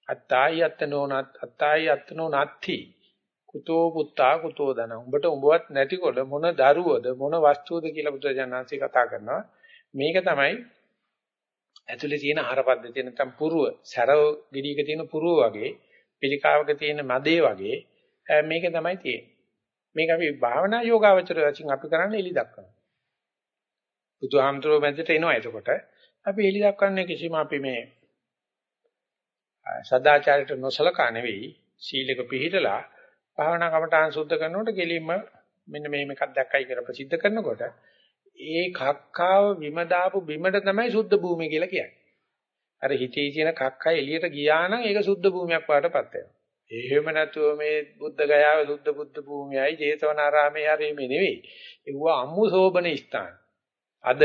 අත්තායි අත්නෝනත් අත්තායි අත්නෝ නැති කුතෝ පුත්තා කුතෝ දන උඹට උඹවත් නැතිකොට මොන දරුවද මොන වස්තුවද කියලා බුදුජානනාංශي කතා කරනවා. මේක තමයි ඇතුලේ තියෙන ආහාර පද්ධතිය නැත්නම් පුරුව සැරව ගෙඩියක තියෙන පුරුව වගේ පිළිකාවක තියෙන මදේ වගේ මේක තමයි තියෙන්නේ. මේක අපි භාවනා යෝගාවචරය වශයෙන් අපි කරන්නේ එලි දක්වනවා. බුදුහාමුදුරුවෝ මැදට එනවා එතකොට අපි එලි දක්වන්නේ කිසිම අපි මේ සදාචාරයට නොසලකා නෙවෙයි සීලක පිළිහිටලා භාවනා කමඨාන් සුද්ධ කරනකොට කෙලින්ම මෙන්න මේ මේකක් දැක්කයි කියලා ප්‍රසිද්ධ කරනකොට ඒ කක්කාව විම දාපු බිමට තමයි සුද්ධ භූමිය කියලා කියන්නේ. අර හිතේ තියෙන කක්කා එළියට ගියා නම් ඒක සුද්ධ භූමියක් වඩටපත් වෙනවා. එහෙම නැතුව මේ බුද්ධ ගයාව සුද්ධ බුද්ධ භූමියයි ජේතවනාරාමේ හරි මේ නෙවෙයි. ඒව අම්මු සෝබන ස්ථාන. අද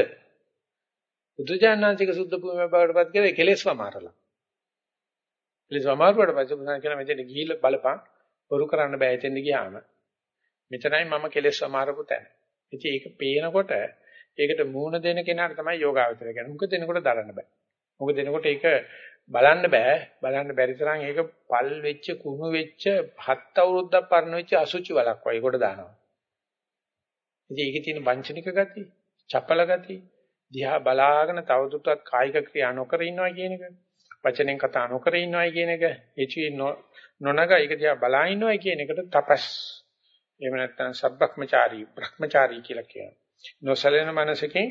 බුදුජානනාංශික සුද්ධ භූමිය බවටපත් කරේ කෙලෙස් වමාරලා. කෙලෙස් වමාරුවට පස්සේ බුදුන් කියන මෙතන ගිහිල්ලා බලපන් බොරු කරන්න බෑ එතෙන්ද ගියාම. මෙතනයි මම කෙලෙස් වමාරපු තැන. ඉතින් ඒක පේනකොට ඒකට මූණ දෙන කෙනාට තමයි යෝගාවචරය කියන්නේ. මුක දෙනකොට දරන්න බෑ. මුක දෙනකොට ඒක බලන්න බෑ. බලන්න බැරි තරම් ඒක පල් වෙච්ච කුණු වෙච්ච හත් අවුරුද්දක් පරණ වෙච්ච අසුචි වලක් වගේ කොට දානවා. ඉතින් ඒකේ තියෙන වංචනික ගති, චපල ගති, දිහා බලාගෙන තවදුරටත් කායික ක්‍රියා නොකර ඉන්නවා කියන එක, වචනෙන් කතා නොකර ඉන්නවා කියන එක, එචි නොනග ඒක දිහා බලා ඉන්නවා කියන එකට තපස්. එහෙම නැත්නම් සබ්බක්මචාරී, බ්‍රහ්මචාරී කියලා කියනවා. නොසලෙන මනසකින්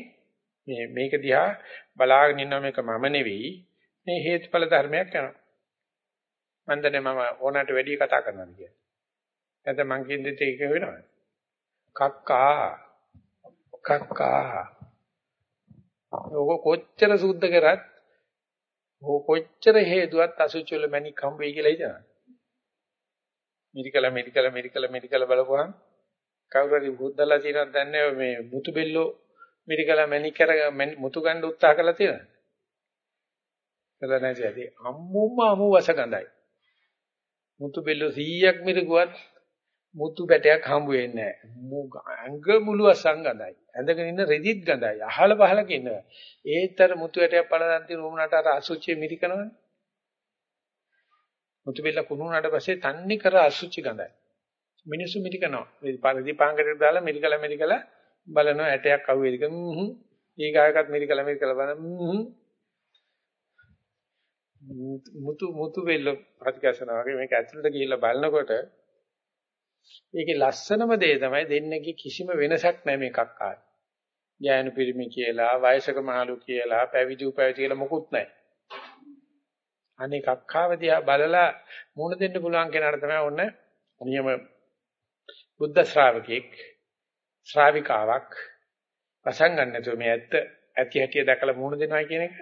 මේ මේක දිහා බලාගෙන ඉන්න මේක මම නෙවෙයි. මේ හේතුඵල ධර්මයක් යනවා. මම දන්නේ මම ඕනකට වැඩි කතා කරනවා කියන්නේ නැත්නම් මං කියන දෙයට ඒක වෙනවද? කක්කා. කක්කා. ඕක කොච්චර සුද්ධ කරත් ඕක කොච්චර හේතුවත් අසුචි වල මැණික් හම්බ වෙයි කියලා හිතනවා. මෙඩිකල මෙඩිකල මෙඩිකල මෙඩිකල බලපුවාම කවුරු හරි බුද්දලා තියෙනවද දන්නේ මේ මුතු බෙල්ලෝ මෙඩිකල මැණික් කර මුතු ගන්න උත්සාහ කරලා තියෙනවද? කළා නැති ඇති. අම්මුම අමු වස ගඳයි. මුතු බෙල්ලෝ 100ක් මිරිගුවත් මුතු පැටයක් හම්බ වෙන්නේ නැහැ. ඇඟ මුළු අසංගඳයි. ඇඳගෙන ඉන්න රෙදිත් ගඳයි. අහල පහලක ඉන්නවා. ඒතර මුතු පැටයක් පළදන් තියෙන උමනට අර අසුචිය මිරිකනවනේ. මුතු බෙල්ල කුණුනාට පස්සේ තන්නේ කර අසුචි ගඳයි. මිනිස්සු මිරිකනවා. පරිදි පාංගකට දාලා මිරිකලා මිරිකලා බලනවා ඇටයක් අහුවේද කියලා. හ්ම්. ඊගායකත් මිරිකලා මිරිකලා බලන හ්ම්. මුතු මුතු වෙල්ල ප්‍රතිකර්ෂණ වගේ මේක ඇතුළට ගිහිල්ලා බලනකොට ඒකේ ලස්සනම දේ තමයි දෙන්නගේ කිසිම වෙනසක් නැහැ මේකක් ආයි. ඥාන පිරිමි කියලා, වයසක මහලු කියලා, පැවිදි උපැවිදි කියලා මොකුත් නැහැ. අනේ කක්කාවදියා බලලා මුණ දෙන්න පුළුවන් කෙනාට තමයි ඔන්න නියම බුද්ධ ශ්‍රාවකෙක් ශ්‍රාවිකාවක් වසංගන්න නැතුව මේ ඇත්ත ඇති හැටිය දැකලා මුණ දෙනවා කියන එක.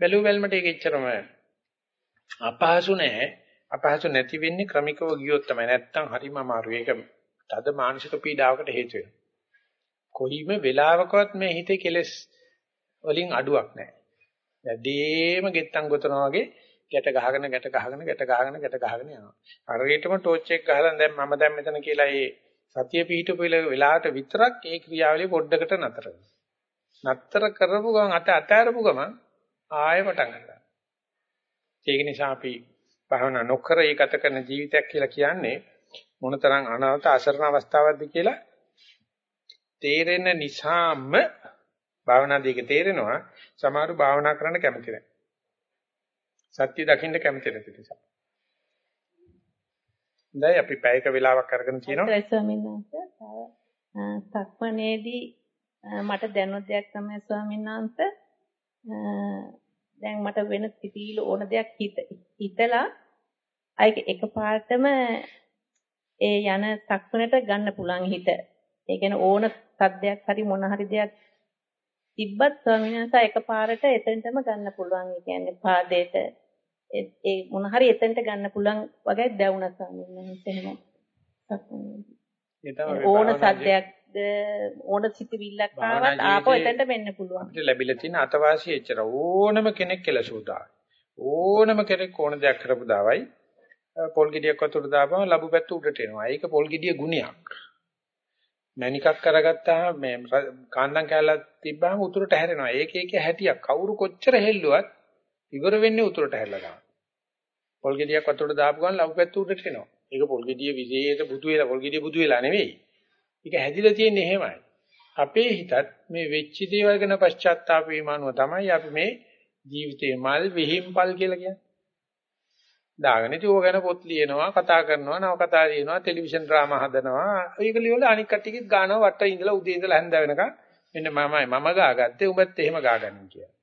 බැලු බැලමට ඒක එච්චරම අපහසු නෑ. අපහසු නැති වෙන්නේ ක්‍රමිකව ගියොත් තමයි. නැත්තම් හරිම අමාරුයි. ඒක තද මානසික පීඩාවකට හේතු වෙනවා. කොයිම වෙලාවකවත් මේ හිතේ කෙලෙස් වලින් අඩුවක් නෑ. වැඩිම ගෙත්තම් ගොතනවා වගේ ගැට ගහගෙන ගැට ගහගෙන ගැට ගහගෙන ගැට ගහගෙන යනවා. හරියටම ටෝච් එක ගහලා දැන් මම දැන් මෙතන කියලා ඒ සතිය පිහිටපු වෙලාවට විතරක් ඒ ක්‍රියාවලිය පොඩ්ඩකට නතර නතර කරපු ගමන් අත අතාරපු ගමන් ආයෙ පටන් ගන්නවා. ඒක නිසා අපි භවනා නොකර ඒ ගත කරන ජීවිතයක් කියලා කියන්නේ මොනතරම් අනාථ අසරණ අවස්ථාවක්ද කියලා තේරෙන නිසාම භාවනාදීක තේරෙනවා සමහරු භාවනා කරන්න කැමති නැහැ. සත්‍ය දකින්න කැමති නැති නිසා. දැන් අපි පැයක වෙලාවක් අරගෙන තියෙනවා. ඒත් ස්වාමීන් වහන්සේ සක්මණේදී මට දැනුත් දෙයක් තමයි ස්වාමීන් වහන්සේ දැන් මට වෙන සිතිවිලි ඕන දෙයක් හිතලා අයක එකපාරටම ඒ යන සක්මනට ගන්න පුළුවන් හිත. ඒ කියන්නේ ඕන සද්දයක් හරි මොන හරි දෙයක් තිබ්බත් ස්වාමීන් වහන්සේ එකපාරට එතනටම ගන්න පුළුවන්. ඒ කියන්නේ පාදයට ඒ මොන හරි එතනට ගන්න පුළුවන් වගේ දැවුණා ස්වාමීන් වහන්සේ එහෙම. ඕන සද්දයක් ඕන සිතවිල්ලක් ආවත් ආපහු එතනට මෙන්න පුළුවන්. අපිට ලැබිලා තියෙන අතවාසිය එච්චර ඕනම කෙනෙක් කෙලසුදා. ඕනම කෙනෙක් ඕන දෙයක් කරපු දාවයි පොල් ගෙඩියක් වතුර දාපම ලැබු පැත්ත උඩට එනවා. ඒක පොල් ගෙඩිය ගුණයක්. මැනිකක් කරගත්තාම මේ කාන්දම් කැලලක් තිබ්බහම උතුරට හැරෙනවා. ඒක ඒකේ හැටියක්. කවුරු කොච්චර හෙල්ලුවත් ඉවර වෙන්නේ උතුරට හැරලා ගන්න. පොල් ගෙඩියක් වතුරට දාපු ගමන් ලැබු පැත්ත උඩට එනවා. ඒක පොල් ගෙඩිය විශේෂ බුදු වෙලා පොල් ගෙඩිය බුදු වෙලා නෙවෙයි. ඒක හැදිලා තියෙන්නේ එහෙමයි. අපේ හිතත් මේ වෙච්ච දේවල් ගැන පශ්චාත්තාප වීම අනුව තමයි අපි මේ ජීවිතේ මල් විහිම්පල් කියලා කියන්නේ. දාගෙන ඉතින් ඕක ගැන පොත් ලියනවා, කතා කරනවා, නව කතා ලියනවා, ටෙලිවිෂන් ડ્રાමා හදනවා. ඒක ලියවල අනික් කට්ටියකිත් ගානවා වට ඉඳලා උදේ ඉඳලා හැන්ද වෙනකන් මෙන්න මමයි මම ගාගත්තේ උඹත් එහෙම ගාගන්න කියලා.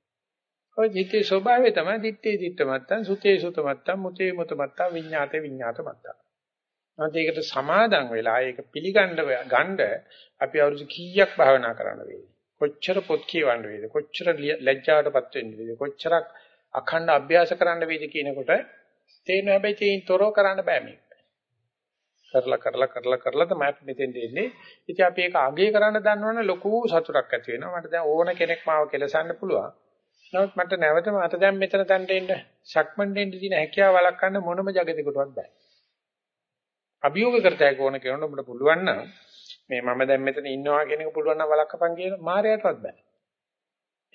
ඔය දිත්තේ ස්වභාවය තමයි දිත්තේ දිත්ත මත්තන්, සුතේ සුත මත්තන්, මුතේ මුත මත්තන්, විඤ්ඤාතේ විඤ්ඤාත මත්තන්. නැත්නම් ඒකට සමාදන් වෙලා ඒක පිළිගන්න ගන්න අපි අවුරුදු කීයක් භාවනා කරන්න වේද? කොච්චර පොත් කියවන්න වේද? කොච්චර ලැජ්ජාවටපත් වෙන්න වේද? කොච්චරක් අඛණ්ඩ අභ්‍යාස කරන්න වේද කියනකොට තේරෙන හැබැයි තේින් තොරව කරන්න බෑ මේක. කරලා කරලා කරලා කරලා තමයි අපි මෙතෙන් දෙන්නේ. ඉතින් අපි ඒක අගය කරන්න දන්නවනේ ලොකු සතුටක් ඇති වෙනවා. මට දැන් ඕන කෙනෙක් මාව කෙලසන්න පුළුවන්. නමුත් මට නැවත මට දැන් මෙතන තැන්ට එන්න සක්මන් දෙන්න දින හැකියාව වළක්වන්න මොනම జగතිකටවත් බෑ. අභියෝග කරතයි ඕන කෙනෙකුට උඹට පුළුවන් නම් මේ මම දැන් මෙතන ඉන්නවා කියන එක පුළුවන් නම් වළක්වපන් කියන මායයටවත් බෑ.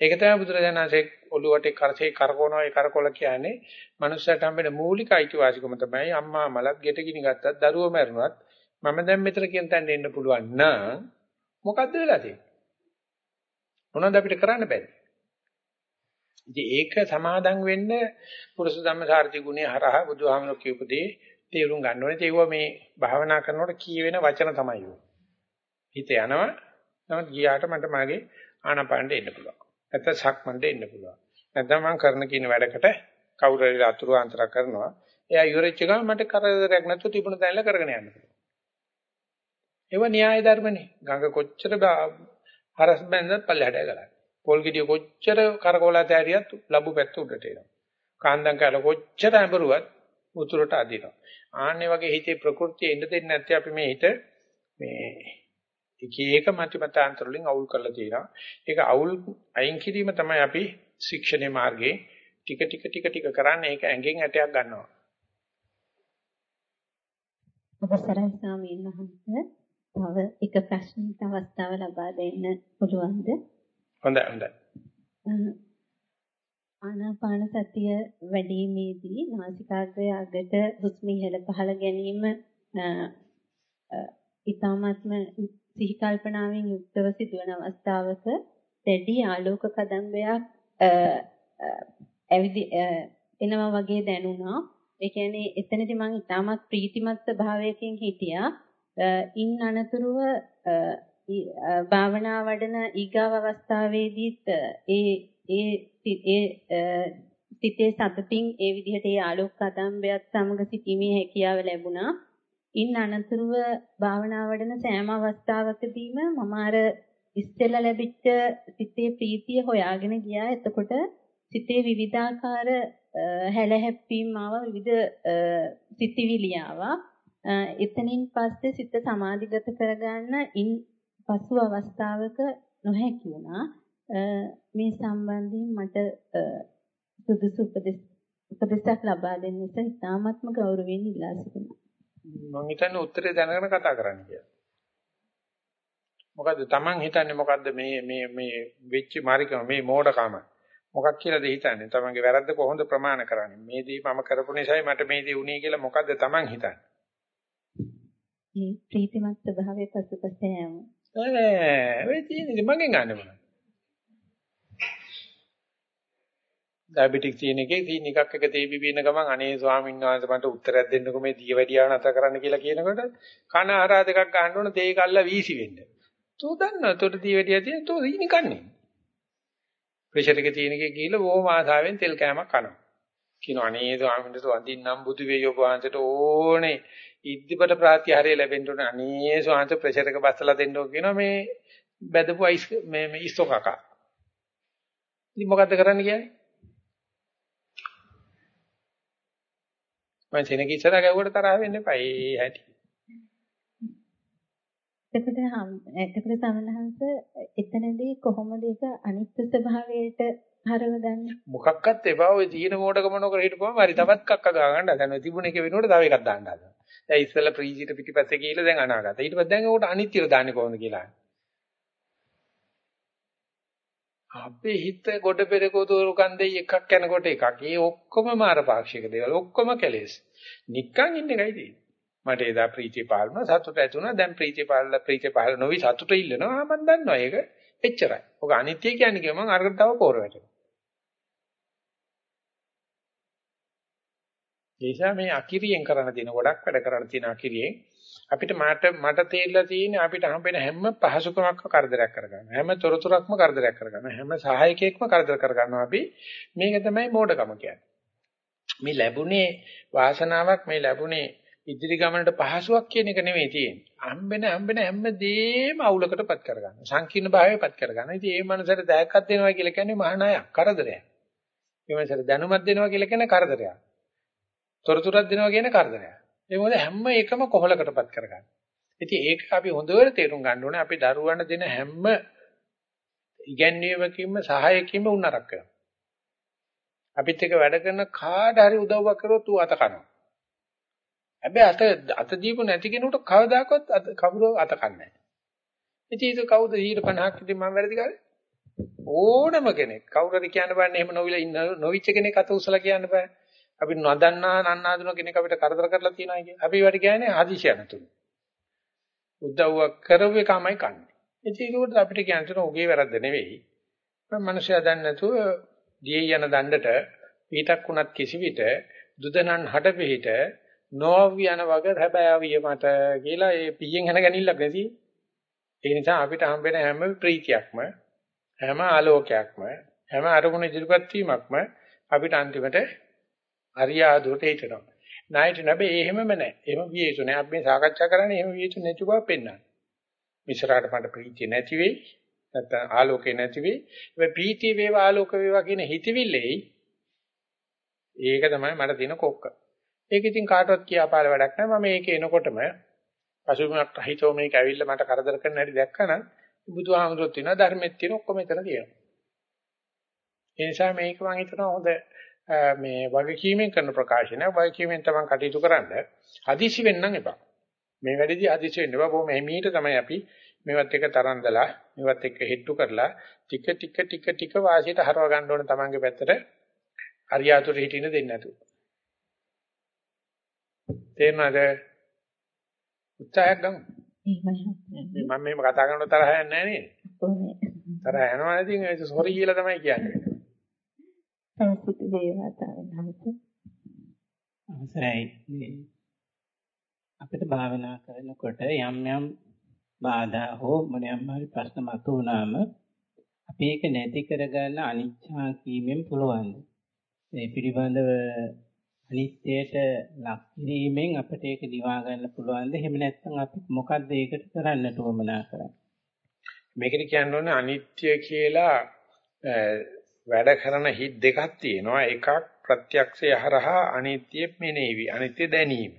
ඒක තමයි බුදුරජාණන්සේ ඔළුවට කරසේ කරකවනවා ඒ කරකොල කියන්නේ මනුස්සයට හම්බෙන මූලික අයිතිවාසිකම තමයි අම්මා මලත් ගෙට ගිනි ගත්තත් දරුවෝ මැරුණත් මම දැන් මෙතන කියන තැනට එන්න පුළුවන් නම් මොකද්ද වෙලා තියෙන්නේ? මොනවද අපිට කරන්න බැරි? ඉතින් ඒක සමාදන් වෙන්න පුරුෂ ධම්මසාරති ගුණය හරහා බුදුහාමර කියපු දේ තේරුම් ගන්න ඕනේ. ඒව මේ භාවනා කරනකොට කියවෙන වචන තමයි ඔය. හිත යනවා. නමුත් ගියාට මට මාගේ ආනපානට එන්න පුළුවන්. නැත්නම් සක්මන්ට එන්න පුළුවන්. නැත්නම් මම කරන කින වැඩකට කවුරු හරි අතුරු අන්තර කරනවා. එයා ඉවරෙච්ච ගමන් මට කරදරයක් නැතුව තිබුණ තැනල කරගෙන යන්න පුළුවන්. ඒව න්‍යාය ධර්මනේ. ගඟ කොච්චර හරස් බැඳලා පල්ලෙහාට ගලන්නේ. පොල් ගෙඩිය කොච්චර කරකවලා තෑරියත් ලැබු පැත්ත උඩට එනවා. කාන්දම් කාල කොච්චර ඇඹරුවත් උතුරට අදිනවා. ආන්නේ වගේ හිතේ ප්‍රകൃතිය එන්න දෙන්නේ නැත්නම් අපි මේ හිත මේ එක එක මතිමතාන්තර වලින් අවුල් කරලා තියෙනවා. ඒක අවුල් අයින් කිරීම තමයි අපි ශික්ෂණයේ මාර්ගයේ ටික ටික ටික ටික කරන්නේ ඒක ඇඟෙන් ඇටයක් ගන්නවා. අවසරයි ස්වාමීන් වහන්සේ. තව එක ප්‍රශ්නයකට අවස්ථාව ලබා දෙන්න පුළුවන්ද? හොඳයි හොඳයි. ආනාපාන සතිය වැඩිීමේදී නාසිකාග්‍රය අගට හුස්ම ඉහළ පහළ ගැනීම ඊ타මාත්ම සිහි කල්පනාවෙන් යුක්තව සිදුවන අවස්ථාවක දැඩි ආලෝක කදම්බයක් ඇවිදි එනවා වගේ දැනුණා. ඒ කියන්නේ එතනදී මම ඊටමත් ප්‍රීතිමත් ස්වභාවයකින් හිටියා. ඉන් අනතුරුව භාවනා වඩන ඊගාව අවස්ථාවේදීත් ඒ ඒ ඒ සිතේ සතුටින් ඒ විදිහට ඒ ආලෝක කදම්බයත් සමග සිටීමේ හැකියාව ලැබුණා. ඉන් අනතුරුව භාවනා වඩන සෑම අවස්ථාවකදීම මම අර ඉස්සෙල්ලා ලැබිච්ච සිතේ ප්‍රීතිය හොයාගෙන ගියා. එතකොට සිතේ විවිධාකාර හැලහැප්පීම් ආවා විවිධ සිතිවිලි ආවා. එතනින් පස්සේ සිත සමාධිගත කරගන්න ඉන් පසු අවස්ථාවක නොහැකි වුණා. මේ සම්බන්ධයෙන් මට සුදුසු උපදෙස් උපදෙසක් ලබා දෙන්න නිසා ඉතාමත්ම ගෞරවයෙන් ඉල්ලා සිටිනවා. මම හිතන්නේ උත්තරේ දැනගෙන කතා කරන්න කියලා. මොකද්ද Taman හිතන්නේ මොකද්ද මේ මේ මේ වෙච්ච මාරිකම මේ මෝඩකම මොකක් කියලාද හිතන්නේ Tamanගේ වැරද්ද කොහොමද ප්‍රමාණ කරන්නේ මේ දේ මම කරපු නිසායි මට මේ දේ වුණේ කියලා මොකද්ද Taman හිතන්නේ මේ ප්‍රීතිමත් ස්වභාවයේ පසුපස යෑම ඈ වෙයි තියෙන්නේ මගෙන් ගන්න මොනවද ඩයබටික් තියෙන එකේ තියෙන එකක් එක තේබි වෙන ගමන් අනේ ස්වාමීන් වහන්සේ මට උත්තරයක් දෙන්නකෝ මේ දිය වැඩියාව නැතර කරන්න කියලා කියනකොට කන ආරා දෙකක් ගන්න ඕන තේ කල්ලා වීසි වෙන්න. තෝ දන්නවා තොට දිය වැඩියා තියෙන තෝ ඉනි කන්නේ. ප්‍රෙෂර් එක තියෙන එකේ ගිහලා ඕම ආසාවෙන් තෙල් කෑමක් කනවා. කියනවා අනේ ස්වාමීන් වහන්සේ වඳින්නම් බුදු වේය ඔබ වහන්සේට ඕනේ ඉද්ධිපට ප්‍රාතිහාරය ලැබෙන්න ඕනේ. අනේ ස්වාමීන් ප්‍රෙෂර් එක බස්සලා දෙන්නෝ කියනවා මේ බැදපු අයිස් මේ මේ ඉස්තෝ කකා. ඉතින් මොකද්ද කරන්න කියන්නේ? මම සෙනග ඉස්සරහ ගැව්වට තරහ වෙන්න එපා. ඒ හැටි. එතකොට එතකොට සමනහංශ එතනදී කොහොමද ඒක අනිත්‍ය ස්වභාවයට හරවදන්නේ? මොකක්වත් එපා. ඔය තීන මෝඩකම නොකර හිටපුවම හරි තවත් කක්ක ගා ගන්න හදනවා. තිබුණ එක වෙනුවට තව එකක් දාන්න හදනවා. දැන් ඉස්සෙල්ලා ප්‍රීජිට පිටිපස්සේ ගිහලා දැන් අනාගත. ඊට පස්සේ දැන් උකට අනිත්‍යව දාන්නේ කොහොමද කියලා. අපේ හිත ගොඩ පෙරකෝ දෝරු කන්දේ එකක් යනකොට එකක්. ඒ ඔක්කොම මාර පාක්ෂික දේවල්. ඔක්කොම කැලේස්. නික්කන් ඉන්න එකයි තියෙන්නේ. මට එදා ප්‍රීතිය පාලන සතුට ඇති වුණා. දැන් ප්‍රීතිය පාලන ප්‍රීතිය පාලන නොවි සතුට ඉල්ලනවා. මම දන්නවා ඒක. එච්චරයි. ඔක අනිත්‍ය කියන්නේ කිව්වම අරකට තව පෝර වැටෙනවා. ඒසා මේ අකිරියෙන් කරන දින ගොඩක් වැඩ කරන තියෙන අකිරියෙන් අපිට මට මට තේරිලා තියෙන්නේ අපිට හම්බෙන හැම පහසුකමක්ම කරදරයක් කරගන්න. හැම තොරතුරක්ම කරදරයක් කරගන්න. හැම සහායකයෙක්ම කරදර කරගන්නවා අපි. මේක තමයි මෝඩකම කියන්නේ. මේ ලැබුණේ වාසනාවක් මේ ලැබුණේ ඉදිරි ගමනට පහසුවක් කියන එක නෙමෙයි තියෙන්නේ. හම්බෙන හම්බෙන හැම දෙයක්ම අවුලකටපත් කරගන්න. සංකීර්ණ භාවයටපත් කරගන්න. ඉතින් මේ මනසට දැයක්ක් දෙනවා කියලා කියන්නේ මහානායක් කරදරයක්. මේ මනසට දැනුමක් දෙනවා කියලා කියන්නේ කරදරයක්. තොරතුරක් දෙනවා කියන්නේ කරදරයක්. ඒ මොකද හැම එකම කොහලකටපත් කරගන්න. ඉතින් ඒක අපි හොඳට තේරුම් ගන්න ඕනේ අපි දරුවන්ට දෙන හැම ඉගැන්වීමකින්ම සහායකින්ම උන්නරක් කරනවා. අපිත් එක්ක වැඩ කරන කාට හරි උදව්වක් කරොත් ඌ අත කනවා. හැබැයි අත අත දීපු නැති කෙනෙකුට කවදාකවත් කවුරු අත කන්නේ නැහැ. ඉතින් ඒක කවුද 150ක් ඉතින් මම වැරදි කරේ? ඕනම කෙනෙක් කවුරු හරි කියන්න බෑනේ එහෙම නොවිලා ඉන්න නොවිච්ච කෙනෙක් අත උසලා කියන්න බෑ. අපි නොදන්නා නන්නාඳුන කෙනෙක් අපිට කරදර කරලා තියනවා කියන්නේ. අපි ඒවට කියන්නේ හදිසිය නැතුණු. උදව්වක් කරව එකමයි කන්නේ. ඉතින් ඒකට අපිට කියන්න තියෙන උගේ වැරද්ද නෙවෙයි. මම මිනිස්සයා දන්නේ නැතුව දියේ යන දණ්ඩට පිටක් වුණත් කිසි විට දුදනන් හඩ පිට නොවි යන වගේ හැබෑවිය මට කියලා ඒ පියෙන් හැන ගැනීමක් නැති. ඒ නිසා අපිට හම්බෙන හැම ප්‍රීතියක්ම හැම ආලෝකයක්ම හැම අරමුණ ඉදිරිපත් වීමක්ම අපිට අන්තිමට අරියාදුවට හිටනවා. ණයට නැබේ එහෙමම නැහැ. එහෙම විය යුතු නැහැ. අපි මේ සාකච්ඡා කරන්නේ එහෙම විය යුතු නැති බව පෙන්වන්න. මිශ්‍රාට මට ප්‍රීතිය නැති වෙයි. නැත්නම් ආලෝකේ නැති වෙයි. මේ පීටි වේවා ආලෝක වේවා කියන හිතවිල්ලෙයි ඒක තමයි මට තියෙන කොක්ක. ඒක ඉතින් කාටවත් කියාපාල වැඩක් නැහැ. මම මේක එනකොටම පසුබිමක් රහිතව මේක ඇවිල්ලා මට කරදර කරන්න හැටි දැක්කනම් බුදුහාමුදුරුවෝ තියෙනවා ධර්මෙත් තියෙන ඔක්කොම එතන තියෙනවා. ඒ නිසා මේක මම හිතනවා හොඳ මේ වගකීමෙන් කරන ප්‍රකාශනයක් වගකීමෙන් තමයි කටයුතු කරන්න. හදිසි වෙන්නම් එපා. මේ වැඩේදී හදිසි වෙන්න එපා. බොහොම එමීට තමයි අපි මේවත් එක තරන්දලා මේවත් එක්ක හෙට්ටු කරලා ටික ටික ටික ටික වාසියට හරව ගන්න ඕන තමන්ගේ පැත්තට හරියාතුර හිටින්න දෙන්නේ නැතුව. තේරුණාද? උත්සාහයක් ගමු. මම මේව කතා කරනකොට තරහ යන්නේ නැහැ නේද? තරහ යනවා නැති ඒක සෝරි කියලා තමයි කියන්නේ. සංසිත දේවතාවන්ට අවසරයි. අපිට භාවනා කරනකොට යම් යම් බාධා හෝ මොනියම් හරි ප්‍රශ්න මතුවනාම අපි ඒක නැති කරගන්න අනිච්චා කීමෙන් පුළුවන්ද මේ පිළිබඳව අනිත්‍යයට ලක් කිරීමෙන් අපිට ඒක දිවා ගන්න පුළුවන්ද? එහෙම නැත්නම් අපි මොකද්ද ඒකට කරන්නට උවමනා කරන්නේ? මේකට කියන්න ඕනේ අනිත්‍ය කියලා වැඩ කරන හිත් දෙකක් තියෙනවා. එකක් ප්‍රත්‍යක්ෂය හරහා අනිත්‍ය මෙනෙහිවි අනිත්‍ය දැනීම.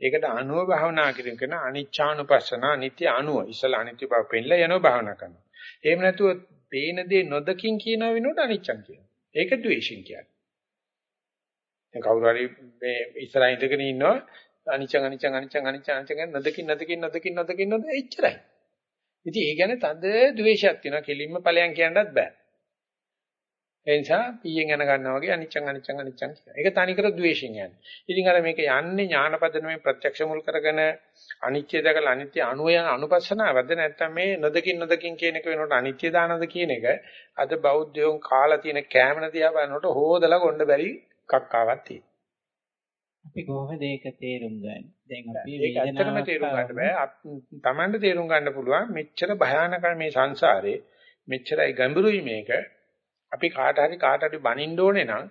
ඒකට අනුව භාවනා කිරීම කරන අනිච්චානුපස්සන අනිත්‍ය අනුව. ඉස්සලා අනිත්‍ය බව පෙන්නලා යනවා භාවනා කරනවා. එහෙම නැතුව පේන දේ නොදකින් කියන වෙනුවට අනිච්චන් කියනවා. ඒක ද්වේෂින් කියන්නේ. දැන් කවුරු හරි මේ ඉස්සරහින් ඉඳගෙන ඉන්නවා අනිච්චං අනිච්චං අනිච්චං අනිච්චං අනිච්චං නොදකින් නොදකින් නොදකින් නොදකින් නොද එච්චරයි. ඉතින් ඒ කියන්නේ තද ද්වේෂයක් තියෙනවා. කෙලින්ම ඵලයන් කියන්නත් බෑ. ඒ නිසා පීයෙන් යන ගන්නවා වගේ අනිච්චං අනිච්චං අනිච්චං කියන. ඒක තනිකර ද්වේෂයෙන් යන්නේ. ඉතින් අර මේක යන්නේ ඥානපදනමේ ප්‍රත්‍යක්ෂ මුල් කරගෙන අනිත්‍ය දැකලා අනිත්‍ය අනුව යන අනුපස්සනාවද නැත්නම් මේ නොදකින් නොදකින් කියන එක වෙනකොට අනිත්‍ය දානද කියන එක අද බෞද්ධයෝන් කාලා තියෙන කෑමන දිහා බලනකොට හොදලා ගොන්න බැරි කක්කාවක් තියෙනවා. අපි කොහොමද ඒක තේරුම් ගන්නේ? දැන් අපි ඇත්තටම තේරුම් ගන්න බෑ. Tamanට තේරුම් ගන්න පුළුවන් මෙච්චර භයානක මේ සංසාරේ මෙච්චරයි ගැඹුරුයි මේක. අපි කාට හරි කාට හරි බනින්න ඕනේ නම්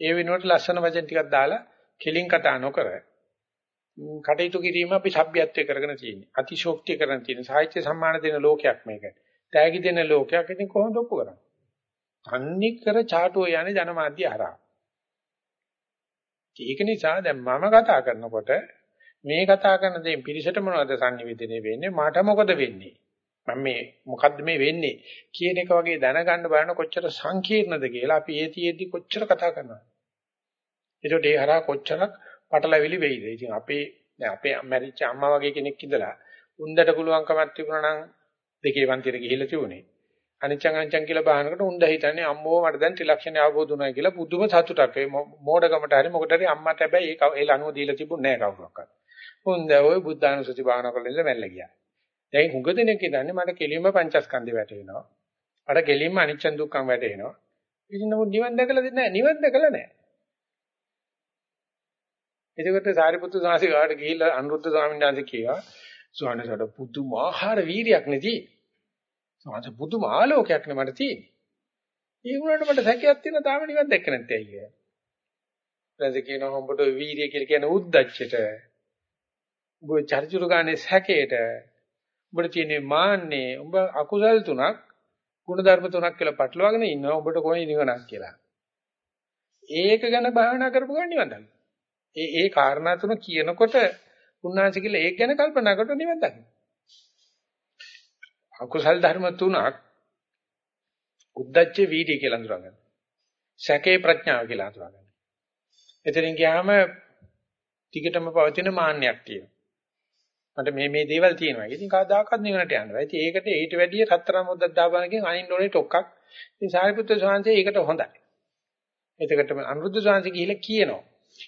ඒ වෙනුවට ලස්සන වචන ටිකක් දාලා කෙලින් කතා නොකර කටයුතු කිරීම අපි සભ્યත්වය කරගෙන තියෙන්නේ. අතිශෝක්තිය කරගෙන තියෙන සාහිත්‍ය සම්මාන දෙන ලෝකයක් මේක. තෑගි දෙන ලෝකයක් ඉතින් කොහොමද ඔප්පු කරන්නේ? තන්නේ කර ചാටුව යන්නේ ජනමාධ්‍ය හරහා. ඒක නිසා දැන් මම කතා කරනකොට මේ කතා කරන දේ පිරිසට මොනවද sannivedana වෙන්නේ? මට මොකද වෙන්නේ? මම මේ මොකද්ද මේ වෙන්නේ කියන එක වගේ දැනගන්න බලන කොච්චර සංකීර්ණද කියලා අපි ඒතියෙදි කොච්චර කතා කරනවද ඒකට ඒ හරහා කොච්චරක් පටලැවිලි වෙයිද ඉතින් අපේ දැන් අපේ මැරිච්ච අම්මා වගේ කෙනෙක් ඉඳලා උන්දට පුළුවන්කමක් තිබුණා නම් දෙකේ පන්තියට ගිහිල්ලා තිබුණේ අනිච්චං අනිච්චං කියලා බහනකට උන්ද හිතන්නේ අම්මෝ මට දැන් ත්‍රිලක්ෂණ අවබෝධ වුණා කියලා පුදුම සතුටක් ඒ මෝඩකමට හරි මොකට හරි අම්මට හැබැයි ඒක ඒ ලනුව දීලා තිබුණේ නැහැ කවුරක්වත්. උන්ද ඔය බුද්ධානුසති භාවනා කරලා ඉඳලා මැල්ල ගියා. දැන් හුඟ දෙනෙක් ඉදන්නේ මට කෙලින්ම පංචස්කන්ධය වැටෙනවා. මට කෙලින්ම අනිච්ච දුක්ඛම් වැටෙනවා. ඉතින් නමුත් නිවන් දැකලා දෙන්නේ නැහැ. නිවන් දැකලා නැහැ. එතකොට සාරිපුත්තු සාසි ගාට ගිහිල්ලා අනුරුද්ධ ස්වාමීන් වහන්සේ කියවා ස්වාමීන් වහන්සේට පුදුමාහාර වීරියක් නෙදී. සමහර පුදුම ආලෝකයක් නේ මට තියෙන්නේ. ඒ වුණාට මට සැකයක් තියෙනවා තාම නිවන් දැක්ක නැත්තේ අයියා. ඊට කියනවා උඹට වීරිය කියලා කියන උද්දච්චයට. උඹ චරිචුරු ගානේ සැකයට. උඹට තියෙන්නේ මාන්නේ. උඹ අකුසල් තුනක් ගුණධර්ම තුනක් කියලා පටලවාගෙන ඉන්නවා. උඹට කොහේ නිවනක් කියලා. ඒක ගැන භාවනා කරපු ගමන් නිවන් දකින්න. ඒ ඒ කාරණා තුන කියනකොට උන්වහන්සේ කියලා ඒක ගැන කල්පනා කරලා නිවන් දකින්න. අකුසල් ධර්ම තුනක් උද්දච්ච වීර්ය කියලා අඳුරගන්න. සැකේ ප්‍රඥාව කියලා අඳුරගන්න. එතනින් ගියාම ටිකටම පවතින මාන්නයක් තියෙනවා. මට මේ මේ දේවල් තියෙනවා. ඉතින් කවදාකවත් නිවනට යන්න බෑ. ඉතින් ඒකට ඊට වැඩිය රත්තරන් මොද්දක් දාපනකින් අනින්න ඕනේ ටොක්ක්ක්. ඉතින් සාරිපුත්‍ර ස්වාමීන් ඒකට හොඳයි. එතකොට අනුරුද්ධ ස්වාමීන් ගිහිල්ලා කියනවා.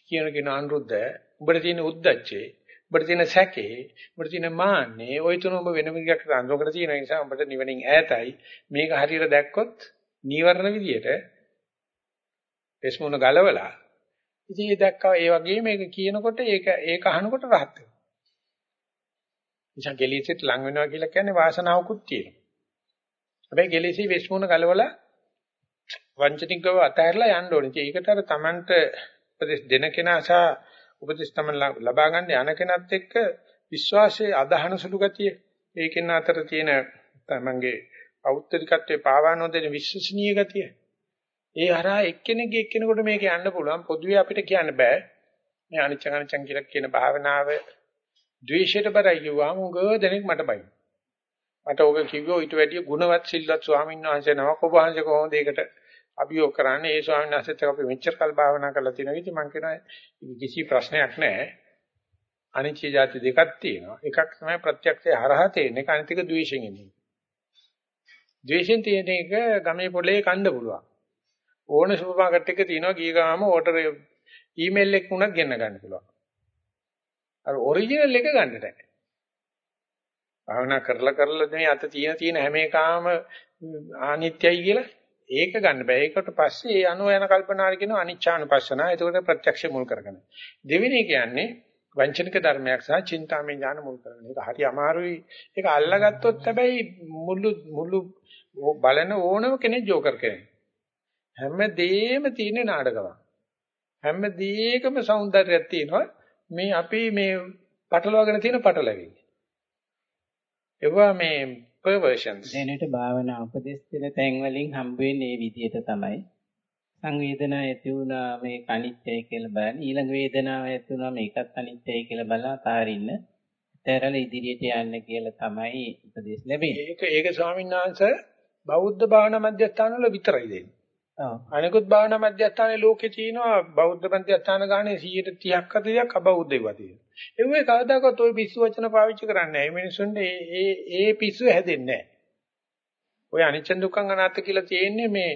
කියන කියන අනුරුද්ධ උඹට තියෙන උද්දච්චේ උඹට තියෙන සැකේ, උඹට තියෙන මාන්නේ, ওই තුන ඔබ වෙන විදිහකට අඳුරකට තියෙන නිසා උඹට නිවනින් ඈතයි. මේක හරියට දැක්කොත් නීවරණ විදියට පෙස්මුණ ගලවලා ඉතින් ඒ දැක්කා ඒ වගේ මේක කියනකොට ඒක ඒක අහනකොට rahat වෙනවා. නිසා ගෙලිසිට ලඟ වෙනවා කියලා කියන්නේ වාසනාවකුත් තියෙනවා. හැබැයි ගෙලිසි වෙස්මුණ ගලවලා වංචනිකව අතහැරලා යන්න ඕනේ. ඒකට අර Tamanට උපදෙස් දෙන කෙනා සහ උපදෙස් තමයි ලබා ගන්න යන කෙනත් එක්ක විශ්වාසයේ අදහන සුළු ගතිය ඒකෙන් අතර තියෙන තමන්ගේ පෞත්‍රිකත්වයේ පාවා නොදෙන විශ්වසනීය ගතිය. ඒ හරහා එක්කෙනෙක්ගේ එක්කෙනෙකුට මේක යන්න පුළුවන් පොදුවේ අපිට කියන්න බෑ. මේ අනිච්ච අනිච්චන් කියලා කියන භාවනාව ද්වේෂයට බරයි කිව්වම උග දෙනෙක් මට බයි. මට ඕක කිව්වෝ ඊට වැඩිය ගුණවත් සිල්වත් ස්වාමීන් වහන්සේ නමක් ඔබ වහන්සේ කොහොමද ඒකට අභියෝග කරන්නේ? ඒ ස්වාමීන් වහන්සේත් අපි මෙච්චර කල් භාවනා කරලා තියෙනවා. ඉතින් මම කියනවා කිසි ප්‍රශ්නයක් නැහැ. අනිච්ච જાති දෙකක් තියෙනවා. එකක් තමයි ප්‍රත්‍යක්ෂය හරහා තේරෙන්නේ. අනිත් එක ද්වේෂයෙන් එන්නේ. ද්වේෂයෙන් තියෙන එක ගමේ පොළේ කන්න පුළුවන්. ඕන සුපර් මාකට් එකක තියෙනවා ගිය ගාම ඕඩර් ඊමේල් එක උනත් ගෙන්න ගන්න පුළුවන්. අර ඔරිජිනල් එක ගන්න නැහැ. භාවනා කරලා කරලා මේ අත තියෙන තියෙන හැම එකම අනිත්‍යයි කියලා ඒක ගන්න බෑ. ඒකට පස්සේ ඒ අනු යන කල්පනාර කියන අනිච්චානුපස්සනා. ඒකට ප්‍රත්‍යක්ෂ මුල් කරගෙන. දෙවෙනි කියන්නේ වංචනික ධර්මයක් සහ චින්තාමය ඥාන මුල් කරගෙන. ඒක හරි අමාරුයි. ඒක අල්ලගත්තොත් හැබැයි මුළු මුළු බලන ඕනම කෙනෙක් ජෝකර් කෙනෙක්. හැමදේම තියෙන නාටකමක්. හැම දෙයකම సౌందර්යයක් තියෙනවා. මේ අපි මේ පටලවාගෙන තියෙන පටලැවිලි. ඒවා මේ perversions. දැනට භාවනා උපදෙස් දෙන තැන් වලින් හම්බ වෙන්නේ මේ විදිහට තමයි. සංවේදනා ඇති වුණා මේක අනිත්‍යයි කියලා බලන්න. ඊළඟ වේදනාව ඇති වුණා මේකත් අනිත්‍යයි කියලා බලලා තාරින්න. තරල ඉදිරියට යන්න කියලා තමයි උපදෙස් ලැබෙන්නේ. ඒක ඒක ස්වාමීන් වහන්සේ බෞද්ධ භාවනා මධ්‍යස්ථාන වල විතරයි දෙන්නේ. අනිකුත් භාවනා මධ්‍යස්ථානයේ ලෝකේ තියෙනවා බෞද්ධ මධ්‍යස්ථාන ගානේ 130ක් 40ක් අබෞද්ධ ඒවා තියෙනවා. ඒ වගේ කවදාකවත් ওই පිස්සු වචන පාවිච්චි කරන්නේ නැහැ. මේ මිනිස්සුන්ට ඒ ඒ ඒ පිස්සු හැදෙන්නේ නැහැ. ඔය අනිච්ච දුක්ඛං අනාත්ත කියලා තියෙන්නේ මේ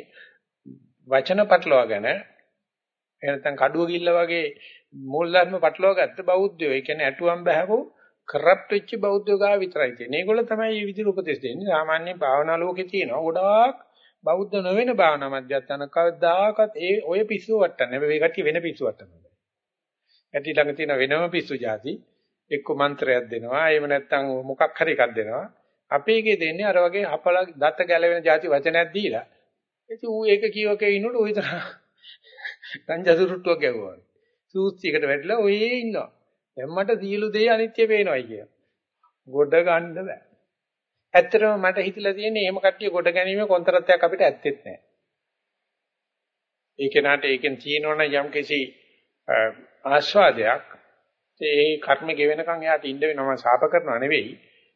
වචන පටලවාගෙන එහෙනම් කඩුව කිල්ල වගේ මූල ධර්ම පටලවා ගත්ත බෞද්ධයෝ. ඒ කියන්නේ ඇටුවම් බහැවෝ කරප්ට් වෙච්ච බෞද්ධයෝ ගා විතරයි තියෙන්නේ. ඒගොල්ලෝ තමයි මේ විදිහට උපදෙස් දෙන්නේ. සාමාන්‍ය භාවනා ලෝකේ තියෙනවා. ගොඩාක් බෞද්ධ නොවන භාවනා මධ්‍යස්ථාන කවදාකවත් ඒ ඔය පිස්සුව වටන්නේ. මේ කට්ටිය වෙන පිස්සුව වටන්නේ. ඇටි ළඟ තියෙන වෙනම පිස්සු જાති එක්ක මන්ත්‍රයක් දෙනවා. එහෙම නැත්නම් මොකක් හරි එකක් දෙනවා. අපේ එකේ දෙන්නේ අර වගේ අපල දත ගැලවෙන જાති වචනයක් දීලා. ඉතින් ඌ ඒක කියවකේ ඉන්නකොට ඌ හිතන ගංජසුරුට්ටුවක් ගැවුවා. සූස්තියකට වැටිලා ඔයේ ඉන්නවා. දැන් මට සියලු දේ අනිත්‍ය පේනවායි කිය. ගොඩ ගන්න බෑ. ඇත්තටම මට හිතලා තියෙන්නේ එහෙම කට්ටිය කොට ගැනීම කොන්තරත්යක් අපිට ඇත්තෙත් නැහැ. ඒ කෙනාට ඒකෙන් තියෙනවනම් යම්කිසි ආස්වාදයක් ඒ කර්ම ගෙවෙනකන් එයාට ඉන්න වෙනවා මම සාප කරනවා නෙවෙයි.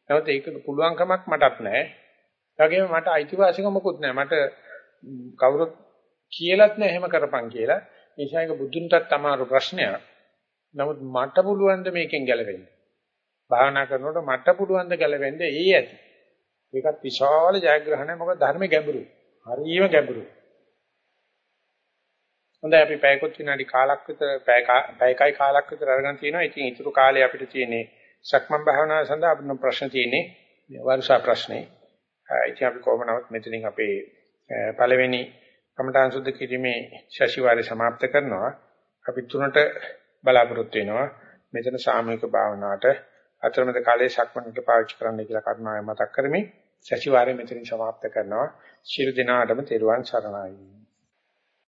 නමුත් ඒක පුළුවන්කමක් මටත් නැහැ. ඒ වගේම මට අයිතිවාසිකමකුත් නැහැ. මට කවුරුත් කියලත් නැහැ එහෙම කරපන් කියලා. නිසා ඒක බුදුන්ටත් අමාරු ප්‍රශ්නයක්. නමුත් මට පුළුවන් ද මේකෙන් ගැලවෙන්න. භාවනා කරනකොට මට පුළුවන් ද ගැලවෙන්න ඒ ඇති. ඒකත් විශාල ජයග්‍රහණයක් මොකද ධර්මයේ ගැඹුරුයි. හරියම ගැඹුරුයි. හොඳයි අපි පැයකොත් විනාඩි කාලක් විතර පැයකයි කාලක් විතර අරගෙන තිනවා. ඉතින් ඊටු කාලේ අපිට තියෙන්නේ සක්මන් භාවනාව සඳහා අපිට ප්‍රශ්න තියෙන්නේ වර්ෂා ප්‍රශ්නේ. ඉතින් අපි කොහොමනවත් මෙතනින් අපේ පළවෙනි කමඨාන් සුද්ධ කිරීමේ ශෂිවාරය સમાપ્ત කරනවා. අපි තුනට බලාපොරොත්තු වෙනවා. මෙතන සාමූහික භාවනාවට අතරමැද කාලයේ සක්මණේක පාවිච්චි කරන්න කියලා කරුණාවෙන් මතක් කරමි. සතිವಾರයේ මෙතනින් સમાપ્ત කරනවා. ශිරු දිනාටම තෙරුවන් සරණයි.